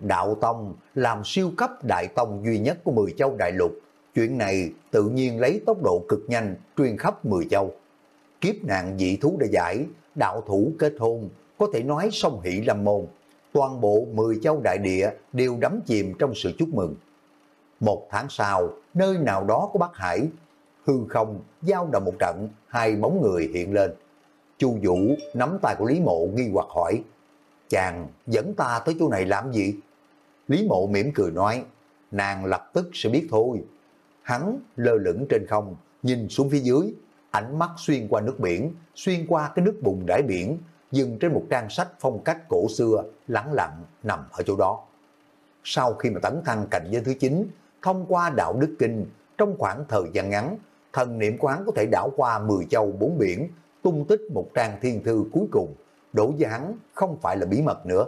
Đạo Tông làm siêu cấp đại tông duy nhất của 10 châu đại lục. Chuyện này tự nhiên lấy tốc độ cực nhanh truyền khắp 10 châu. Kiếp nạn dị thú đã giải, đạo thủ kết hôn, có thể nói song hỷ lâm môn. Toàn bộ 10 châu đại địa đều đắm chìm trong sự chúc mừng. Một tháng sau, nơi nào đó của Bắc Hải, hư không, giao động một trận, hai bóng người hiện lên. Chu Vũ nắm tay của Lý Mộ nghi hoặc hỏi, chàng dẫn ta tới chỗ này làm gì? Lý Mộ mỉm cười nói, nàng lập tức sẽ biết thôi. Hắn lơ lửng trên không, nhìn xuống phía dưới, ánh mắt xuyên qua nước biển, xuyên qua cái nước bùn đáy biển, dừng trên một trang sách phong cách cổ xưa, lắng lặng nằm ở chỗ đó. Sau khi mà tấn thăng cảnh giới thứ 9, thông qua đạo đức kinh, trong khoảng thời gian ngắn, thần niệm quán có thể đảo qua 10 châu bốn biển, tung tích một trang thiên thư cuối cùng, đổ với hắn không phải là bí mật nữa.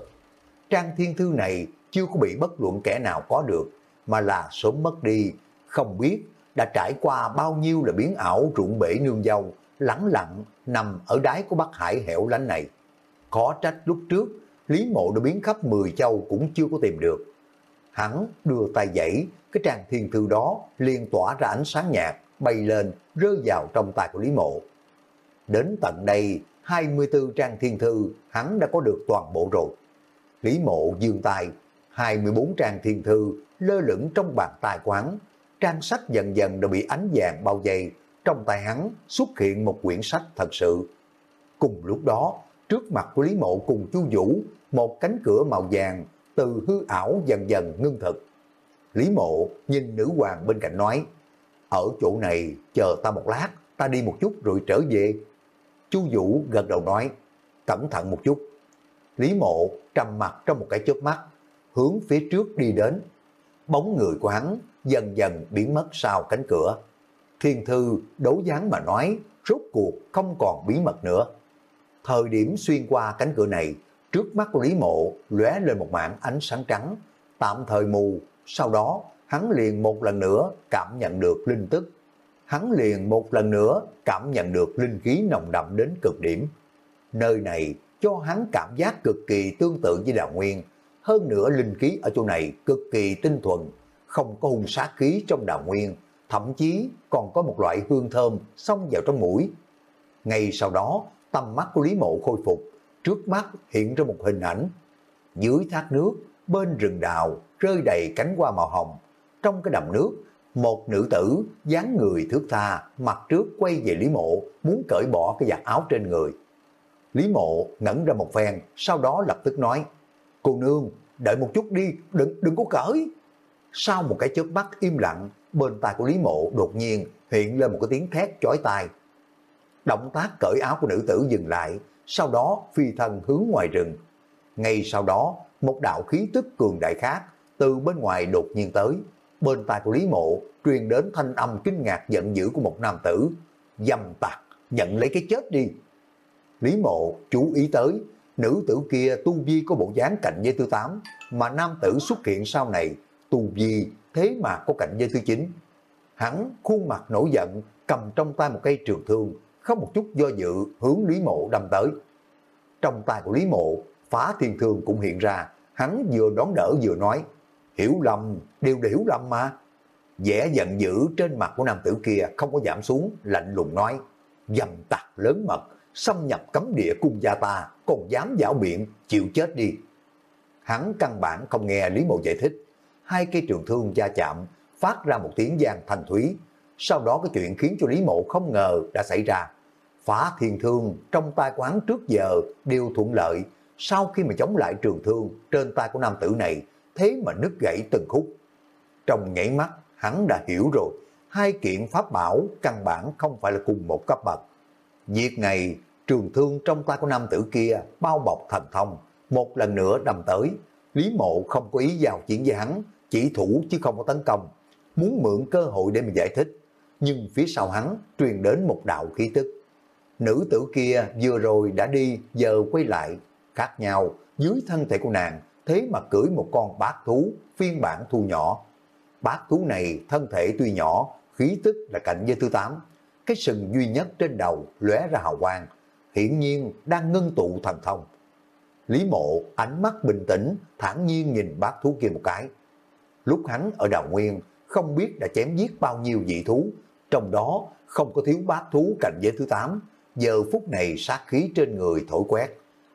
Trang thiên thư này chưa có bị bất luận kẻ nào có được, mà là sớm mất đi, không biết đã trải qua bao nhiêu là biến ảo ruộng bể nương dâu, lắng lặng nằm ở đáy của Bắc Hải hẻo lánh này. Khó trách lúc trước, Lý Mộ đã biến khắp 10 châu cũng chưa có tìm được. Hắn đưa tay dãy, cái trang thiên thư đó liền tỏa ra ánh sáng nhạt, bay lên, rơi vào trong tay của Lý Mộ. Đến tận đây, 24 trang thiên thư hắn đã có được toàn bộ rồi. Lý Mộ dương tay, 24 trang thiên thư lơ lửng trong bàn tay quán, trang sách dần dần đã bị ánh vàng bao vây, trong tay hắn xuất hiện một quyển sách thật sự. Cùng lúc đó, trước mặt của Lý Mộ cùng Chu Vũ, một cánh cửa màu vàng từ hư ảo dần dần ngưng thực. Lý Mộ nhìn nữ hoàng bên cạnh nói, ở chỗ này chờ ta một lát, ta đi một chút rồi trở về. Chu Vũ gật đầu nói, cẩn thận một chút. Lý Mộ trầm mặt trong một cái chớp mắt, hướng phía trước đi đến. Bóng người của hắn dần dần biến mất sau cánh cửa. Thiên thư đấu dáng mà nói, rốt cuộc không còn bí mật nữa. Thời điểm xuyên qua cánh cửa này, trước mắt của Lý Mộ lóe lên một mảng ánh sáng trắng, tạm thời mù, sau đó hắn liền một lần nữa cảm nhận được linh tức. Hắn liền một lần nữa cảm nhận được linh khí nồng đậm đến cực điểm. Nơi này cho hắn cảm giác cực kỳ tương tự với đào nguyên, hơn nữa linh khí ở chỗ này cực kỳ tinh thuần, không có hung sát khí trong đào nguyên, thậm chí còn có một loại hương thơm xông vào trong mũi. Ngay sau đó, tầm mắt của Lý Mộ khôi phục, trước mắt hiện ra một hình ảnh. Dưới thác nước, bên rừng đào, rơi đầy cánh hoa màu hồng. Trong cái đầm nước, một nữ tử dáng người thước tha, mặt trước quay về Lý Mộ, muốn cởi bỏ cái giặt áo trên người. Lý mộ ngẩn ra một phen, sau đó lập tức nói, cô nương, đợi một chút đi, đừng đừng có cởi. Sau một cái chớp mắt im lặng, bên tai của Lý mộ đột nhiên hiện lên một cái tiếng thét chói tai. Động tác cởi áo của nữ tử dừng lại, sau đó phi thân hướng ngoài rừng. Ngay sau đó, một đạo khí tức cường đại khác từ bên ngoài đột nhiên tới. Bên tai của Lý Mộ truyền đến thanh âm kinh ngạc giận dữ của một nam tử. Dâm tặc, nhận lấy cái chết đi. Lý Mộ chú ý tới, nữ tử kia tu vi có bộ dáng cạnh dây thứ tám mà nam tử xuất hiện sau này, tù gì thế mà có cạnh dây thứ 9. Hắn khuôn mặt nổi giận, cầm trong tay một cây trường thương, không một chút do dự hướng Lý Mộ đâm tới. Trong tay của Lý Mộ, phá thiên thương cũng hiện ra, hắn vừa đón đỡ vừa nói, hiểu lầm, đều hiểu lầm mà. vẻ giận dữ trên mặt của nam tử kia không có giảm xuống, lạnh lùng nói, dầm tặc lớn mật, xâm nhập cấm địa cung gia ta, còn dám dảo biện, chịu chết đi. Hắn căn bản không nghe Lý Mộ giải thích, hai cây trường thương gia chạm, phát ra một tiếng giang thanh thúy. Sau đó cái chuyện khiến cho Lý Mộ không ngờ đã xảy ra. Phá thiên thương trong tay quán trước giờ đều thuận lợi, sau khi mà chống lại trường thương trên tay của nam tử này, thế mà nứt gãy từng khúc. Trong nhảy mắt, hắn đã hiểu rồi, hai kiện pháp bảo căn bản không phải là cùng một cấp bậc. Việc này, trường thương trong tay của nam tử kia bao bọc thần thông, một lần nữa đâm tới. Lý mộ không có ý giao chiến với hắn, chỉ thủ chứ không có tấn công, muốn mượn cơ hội để mình giải thích. Nhưng phía sau hắn truyền đến một đạo khí tức. Nữ tử kia vừa rồi đã đi, giờ quay lại, khác nhau, dưới thân thể của nàng, thế mà cưỡi một con bát thú, phiên bản thu nhỏ. Bát thú này thân thể tuy nhỏ, khí tức là cạnh với thứ tám, cái sừng duy nhất trên đầu lóe ra hào quang, hiển nhiên đang ngưng tụ thần thông. Lý mộ ánh mắt bình tĩnh, thản nhiên nhìn bát thú kia một cái. Lúc hắn ở đào nguyên, không biết đã chém giết bao nhiêu dị thú, trong đó không có thiếu bát thú cạnh giới thứ 8, giờ phút này sát khí trên người thổi quét.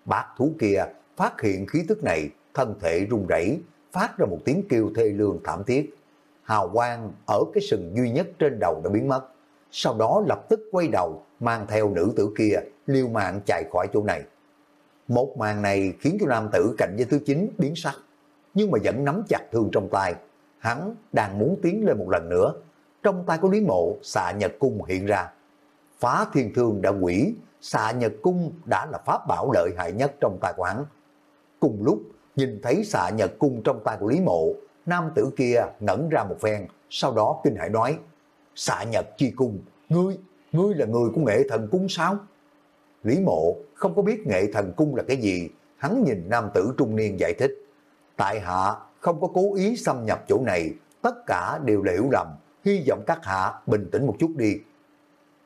Bát thú kia phát hiện khí tức này, thân thể run rẩy, phát ra một tiếng kêu thê lương thảm thiết. Hào quang ở cái sừng duy nhất trên đầu đã biến mất. Sau đó lập tức quay đầu, mang theo nữ tử kia, liêu mạng chạy khỏi chỗ này. Một màn này khiến cho nam tử cạnh với thứ chín biến sắc, nhưng mà vẫn nắm chặt thương trong tay. Hắn đang muốn tiến lên một lần nữa. Trong tay của Lý Mộ, xạ nhật cung hiện ra. Phá thiên thương đã quỷ, xạ nhật cung đã là pháp bảo lợi hại nhất trong tài quán. Cùng lúc, nhìn thấy xạ nhật cung trong tay của Lý Mộ, nam tử kia ngẩn ra một phen, sau đó kinh hải nói, xạ nhật chi cung, ngươi, ngươi là người của nghệ thần cung sao? Lý Mộ không có biết nghệ thần cung là cái gì, hắn nhìn nam tử trung niên giải thích. Tại hạ không có cố ý xâm nhập chỗ này, tất cả đều là hiểu lầm, hy vọng các hạ bình tĩnh một chút đi.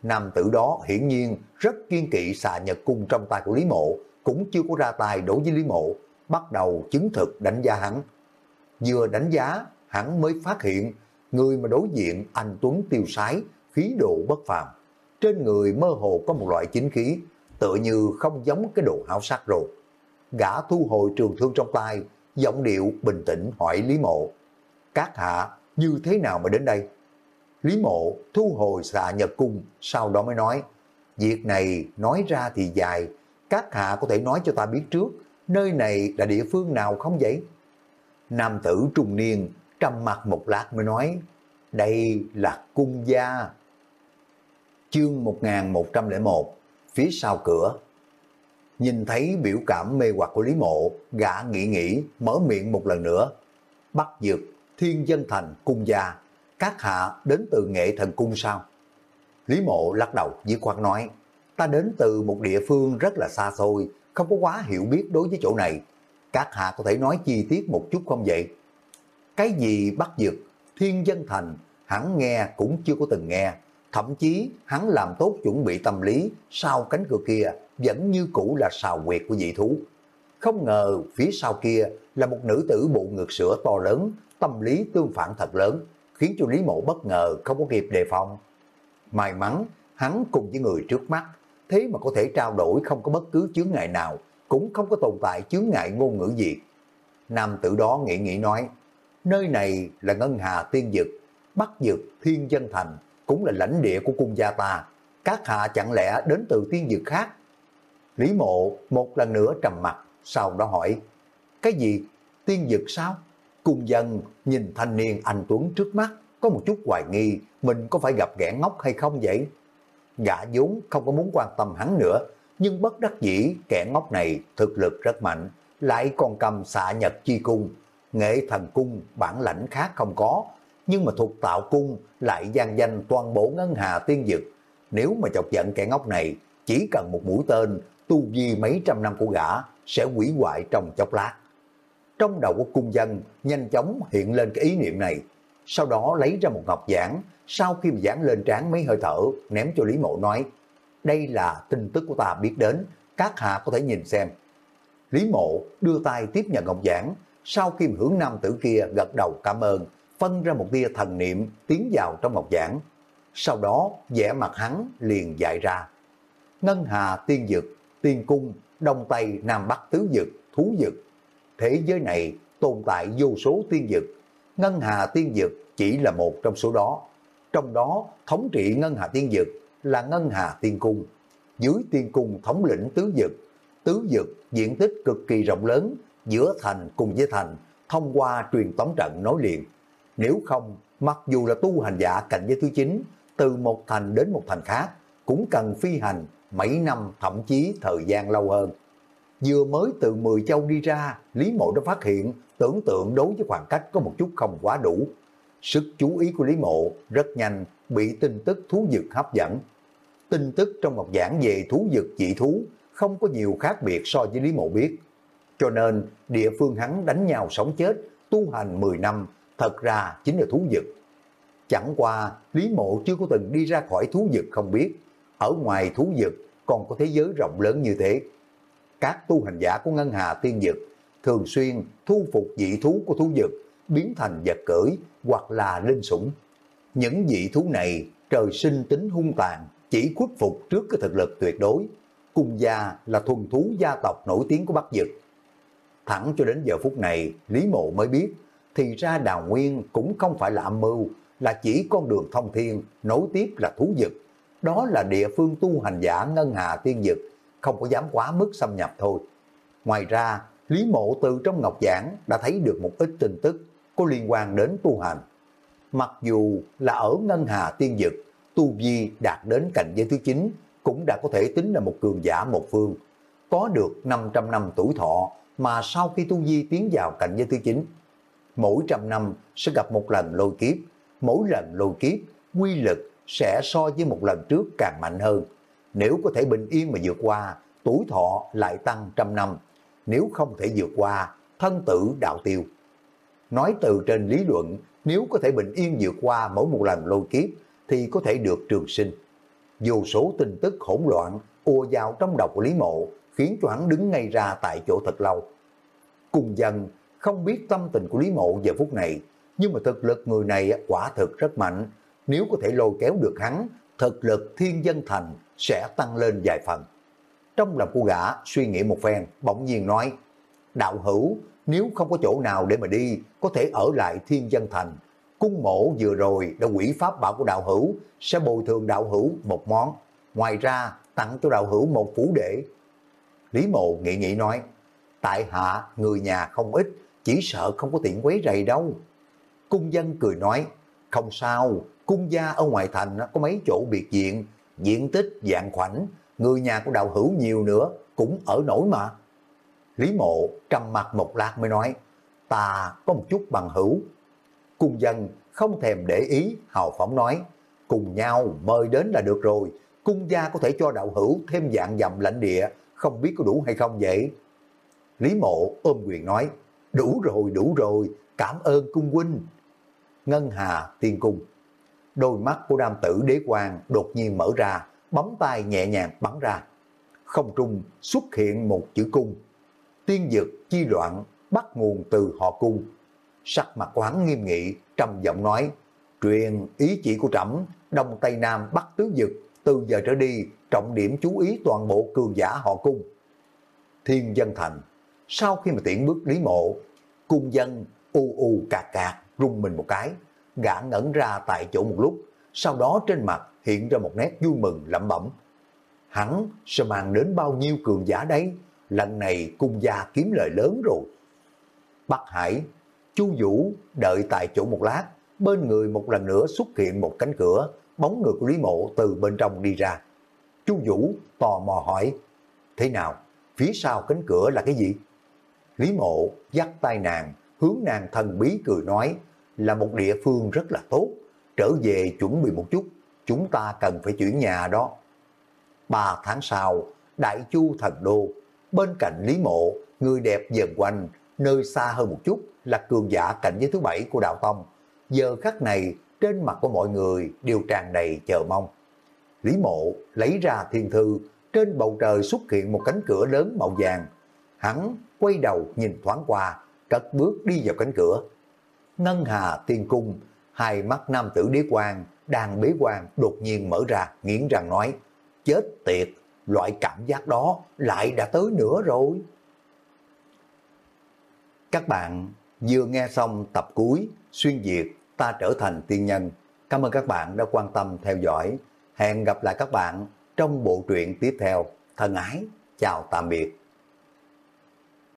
Nam tử đó hiển nhiên rất kiên kỵ xà nhật cung trong tay của Lý Mộ, cũng chưa có ra tay đối với Lý Mộ, bắt đầu chứng thực đánh giá hắn. Vừa đánh giá, hắn mới phát hiện người mà đối diện anh Tuấn tiêu sái, khí độ bất phàm. Trên người mơ hồ có một loại chính khí, tựa như không giống cái đồ hảo sắc rồi. Gã thu hồi trường thương trong tay, giọng điệu bình tĩnh hỏi Lý Mộ. Các hạ như thế nào mà đến đây? Lý Mộ thu hồi xà nhật cung, sau đó mới nói, việc này nói ra thì dài, các hạ có thể nói cho ta biết trước, nơi này là địa phương nào không vậy? Nam tử trung niên trầm mặt một lát mới nói, đây là cung gia. Chương 1101, phía sau cửa. Nhìn thấy biểu cảm mê hoặc của Lý Mộ, gã nghĩ nghĩ, mở miệng một lần nữa. Bắt dược, thiên dân thành, cung gia, các hạ đến từ nghệ thần cung sao? Lý Mộ lắc đầu với quan nói, ta đến từ một địa phương rất là xa xôi, không có quá hiểu biết đối với chỗ này. Các hạ có thể nói chi tiết một chút không vậy? Cái gì bắt dược, thiên dân thành, hắn nghe cũng chưa có từng nghe. Thậm chí hắn làm tốt chuẩn bị tâm lý, sau cánh cửa kia vẫn như cũ là sào quyệt của dị thú. Không ngờ phía sau kia là một nữ tử bộ ngực sữa to lớn, tâm lý tương phản thật lớn, khiến cho Lý Mộ bất ngờ không có kịp đề phòng. May mắn, hắn cùng với người trước mắt, thế mà có thể trao đổi không có bất cứ chướng ngại nào, cũng không có tồn tại chướng ngại ngôn ngữ gì. Nam tử đó nghĩ nghĩ nói, nơi này là Ngân Hà Tiên Dực, Bắc Dực Thiên Dân Thành, cũng là lãnh địa của cung gia ta. Các hạ chẳng lẽ đến từ tiên dực khác? Lý mộ một lần nữa trầm mặt, sau đó hỏi, cái gì? Tiên dực sao? cùng dân nhìn thanh niên anh Tuấn trước mắt, có một chút hoài nghi mình có phải gặp gã ngốc hay không vậy? Gã vốn không có muốn quan tâm hắn nữa, nhưng bất đắc dĩ kẻ ngốc này thực lực rất mạnh, lại còn cầm xạ nhật chi cung. Nghệ thần cung bản lãnh khác không có, nhưng mà thuộc tạo cung lại gian danh toàn bộ ngân hà tiên dực. Nếu mà chọc giận kẻ ngốc này, chỉ cần một mũi tên, tu vi mấy trăm năm của gã sẽ quỷ hoại trong chốc lát. Trong đầu của cung dân nhanh chóng hiện lên cái ý niệm này, sau đó lấy ra một ngọc giảng, sau khi giảng lên trán mấy hơi thở, ném cho Lý Mộ nói, đây là tin tức của ta biết đến, các hạ có thể nhìn xem. Lý Mộ đưa tay tiếp nhận ngọc giảng, sau khi hướng nam tử kia gật đầu cảm ơn, phân ra một tia thần niệm tiến vào trong ngọc giảng. Sau đó vẻ mặt hắn liền dạy ra. Ngân hà tiên dực, tiên cung, đông tây, nam bắc tứ dực, thú dực. Thế giới này tồn tại vô số tiên dực. Ngân hà tiên dực chỉ là một trong số đó. Trong đó thống trị ngân hà tiên dực là ngân hà tiên cung. Dưới tiên cung thống lĩnh tứ dực. Tứ dực diện tích cực kỳ rộng lớn, giữa thành cùng với thành, thông qua truyền tống trận nối liền. Nếu không, mặc dù là tu hành giả cạnh giới thứ 9, từ một thành đến một thành khác, cũng cần phi hành mấy năm thậm chí thời gian lâu hơn. Vừa mới từ 10 châu đi ra, Lý Mộ đã phát hiện tưởng tượng đối với khoảng cách có một chút không quá đủ. Sức chú ý của Lý Mộ rất nhanh bị tin tức thú dực hấp dẫn. Tin tức trong một giảng về thú dực dị thú không có nhiều khác biệt so với Lý Mộ biết. Cho nên địa phương hắn đánh nhau sống chết, tu hành 10 năm, thật ra chính là thú dực. Chẳng qua Lý Mộ chưa có từng đi ra khỏi thú dực không biết, ở ngoài thú dực còn có thế giới rộng lớn như thế. Các tu hành giả của Ngân Hà Tiên Dực thường xuyên thu phục dị thú của thú dực, biến thành vật cưỡi hoặc là linh sủng. Những dị thú này trời sinh tính hung tàn, chỉ khuất phục trước cái thực lực tuyệt đối. Cung gia là thuần thú gia tộc nổi tiếng của Bắc Dực. Thẳng cho đến giờ phút này, Lý Mộ mới biết, thì ra Đào Nguyên cũng không phải là âm mưu, là chỉ con đường thông thiên, nối tiếp là thú dực. Đó là địa phương tu hành giả Ngân Hà Tiên Dực, không có dám quá mức xâm nhập thôi. Ngoài ra, Lý Mộ từ trong Ngọc Giảng đã thấy được một ít tin tức có liên quan đến tu hành. Mặc dù là ở Ngân Hà Tiên Dực, tu vi đạt đến cảnh giới thứ 9 cũng đã có thể tính là một cường giả một phương, có được 500 năm tuổi thọ mà sau khi tu vi tiến vào cảnh giới thứ 9, mỗi trăm năm sẽ gặp một lần lôi kiếp, mỗi lần lôi kiếp, quy lực sẽ so với một lần trước càng mạnh hơn. Nếu có thể bình yên mà vượt qua, tuổi thọ lại tăng trăm năm. Nếu không thể vượt qua, thân tử đạo tiêu. Nói từ trên lý luận, nếu có thể bình yên vượt qua mỗi một lần lôi kiếp, thì có thể được trường sinh. Dù số tin tức hỗn loạn ô vào trong đầu của Lý Mộ, khiến cho hắn đứng ngay ra tại chỗ thật lâu. Cùng dân không biết tâm tình của Lý Mộ giờ phút này, nhưng mà thực lực người này quả thực rất mạnh. Nếu có thể lôi kéo được hắn, thực lực thiên dân thành sẽ tăng lên vài phần. Trong lòng cô gã suy nghĩ một phen, bỗng nhiên nói, đạo hữu, nếu không có chỗ nào để mà đi, có thể ở lại thiên dân thành. Cung mổ vừa rồi đã quỷ pháp bảo của đạo hữu, sẽ bồi thường đạo hữu một món. Ngoài ra, tặng cho đạo hữu một phủ đệ. Lý mộ nghĩ nghĩ nói, tại hạ người nhà không ít, chỉ sợ không có tiện quấy rầy đâu. Cung dân cười nói, không sao, cung gia ở ngoài thành có mấy chỗ biệt diện, diện tích dạng khoảnh, người nhà của đạo hữu nhiều nữa, cũng ở nổi mà. Lý mộ trầm mặt một lát mới nói, ta có một chút bằng hữu. Cung dân không thèm để ý, hào phóng nói, cùng nhau mời đến là được rồi, cung gia có thể cho đạo hữu thêm dạng dầm lãnh địa, không biết có đủ hay không vậy? Lý mộ ôm quyền nói, đủ rồi, đủ rồi, cảm ơn cung huynh. Ngân Hà Tiên Cung Đôi mắt của nam tử đế quang đột nhiên mở ra, bấm tay nhẹ nhàng bắn ra. Không trung xuất hiện một chữ cung. Tiên dực chi loạn bắt nguồn từ họ cung. Sắc mặt quán nghiêm nghị, trầm giọng nói, truyền ý chỉ của trẫm Đông Tây Nam Bắc Tứ Dực, từ giờ trở đi, trọng điểm chú ý toàn bộ cường giả họ cung. Thiên dân thành, sau khi mà tiễn bước Lý Mộ, cung dân u u cạc cạc, rung mình một cái, gã ngẩn ra tại chỗ một lúc, sau đó trên mặt hiện ra một nét vui mừng lẩm bẩm. hắn sẽ mang đến bao nhiêu cường giả đấy, lần này cung gia kiếm lời lớn rồi. Bắc Hải, Chu Vũ đợi tại chỗ một lát, bên người một lần nữa xuất hiện một cánh cửa, bóng người của Lý Mộ từ bên trong đi ra. Chu Vũ tò mò hỏi, thế nào, phía sau cánh cửa là cái gì? Lý Mộ dắt tay nàng, hướng nàng thần bí cười nói, là một địa phương rất là tốt, trở về chuẩn bị một chút, chúng ta cần phải chuyển nhà đó. Ba tháng sau, Đại Chu Thần Đô, bên cạnh Lý Mộ, người đẹp dần quanh, nơi xa hơn một chút là cường giả cạnh giới thứ bảy của Đạo Tông. Giờ khắc này, trên mặt của mọi người đều tràn đầy chờ mong. Lý Mộ lấy ra thiên thư, trên bầu trời xuất hiện một cánh cửa lớn màu vàng. Hắn quay đầu nhìn thoáng qua, cất bước đi vào cánh cửa. Ngân Hà Tiên Cung, hai mắt nam tử đế quan đang bế quan đột nhiên mở ra, nghiến răng nói, chết tiệt, loại cảm giác đó lại đã tới nữa rồi. Các bạn vừa nghe xong tập cuối Xuyên Việt ta trở thành tiên nhân. Cảm ơn các bạn đã quan tâm theo dõi. Hẹn gặp lại các bạn trong bộ truyện tiếp theo. Thân ái, chào tạm biệt.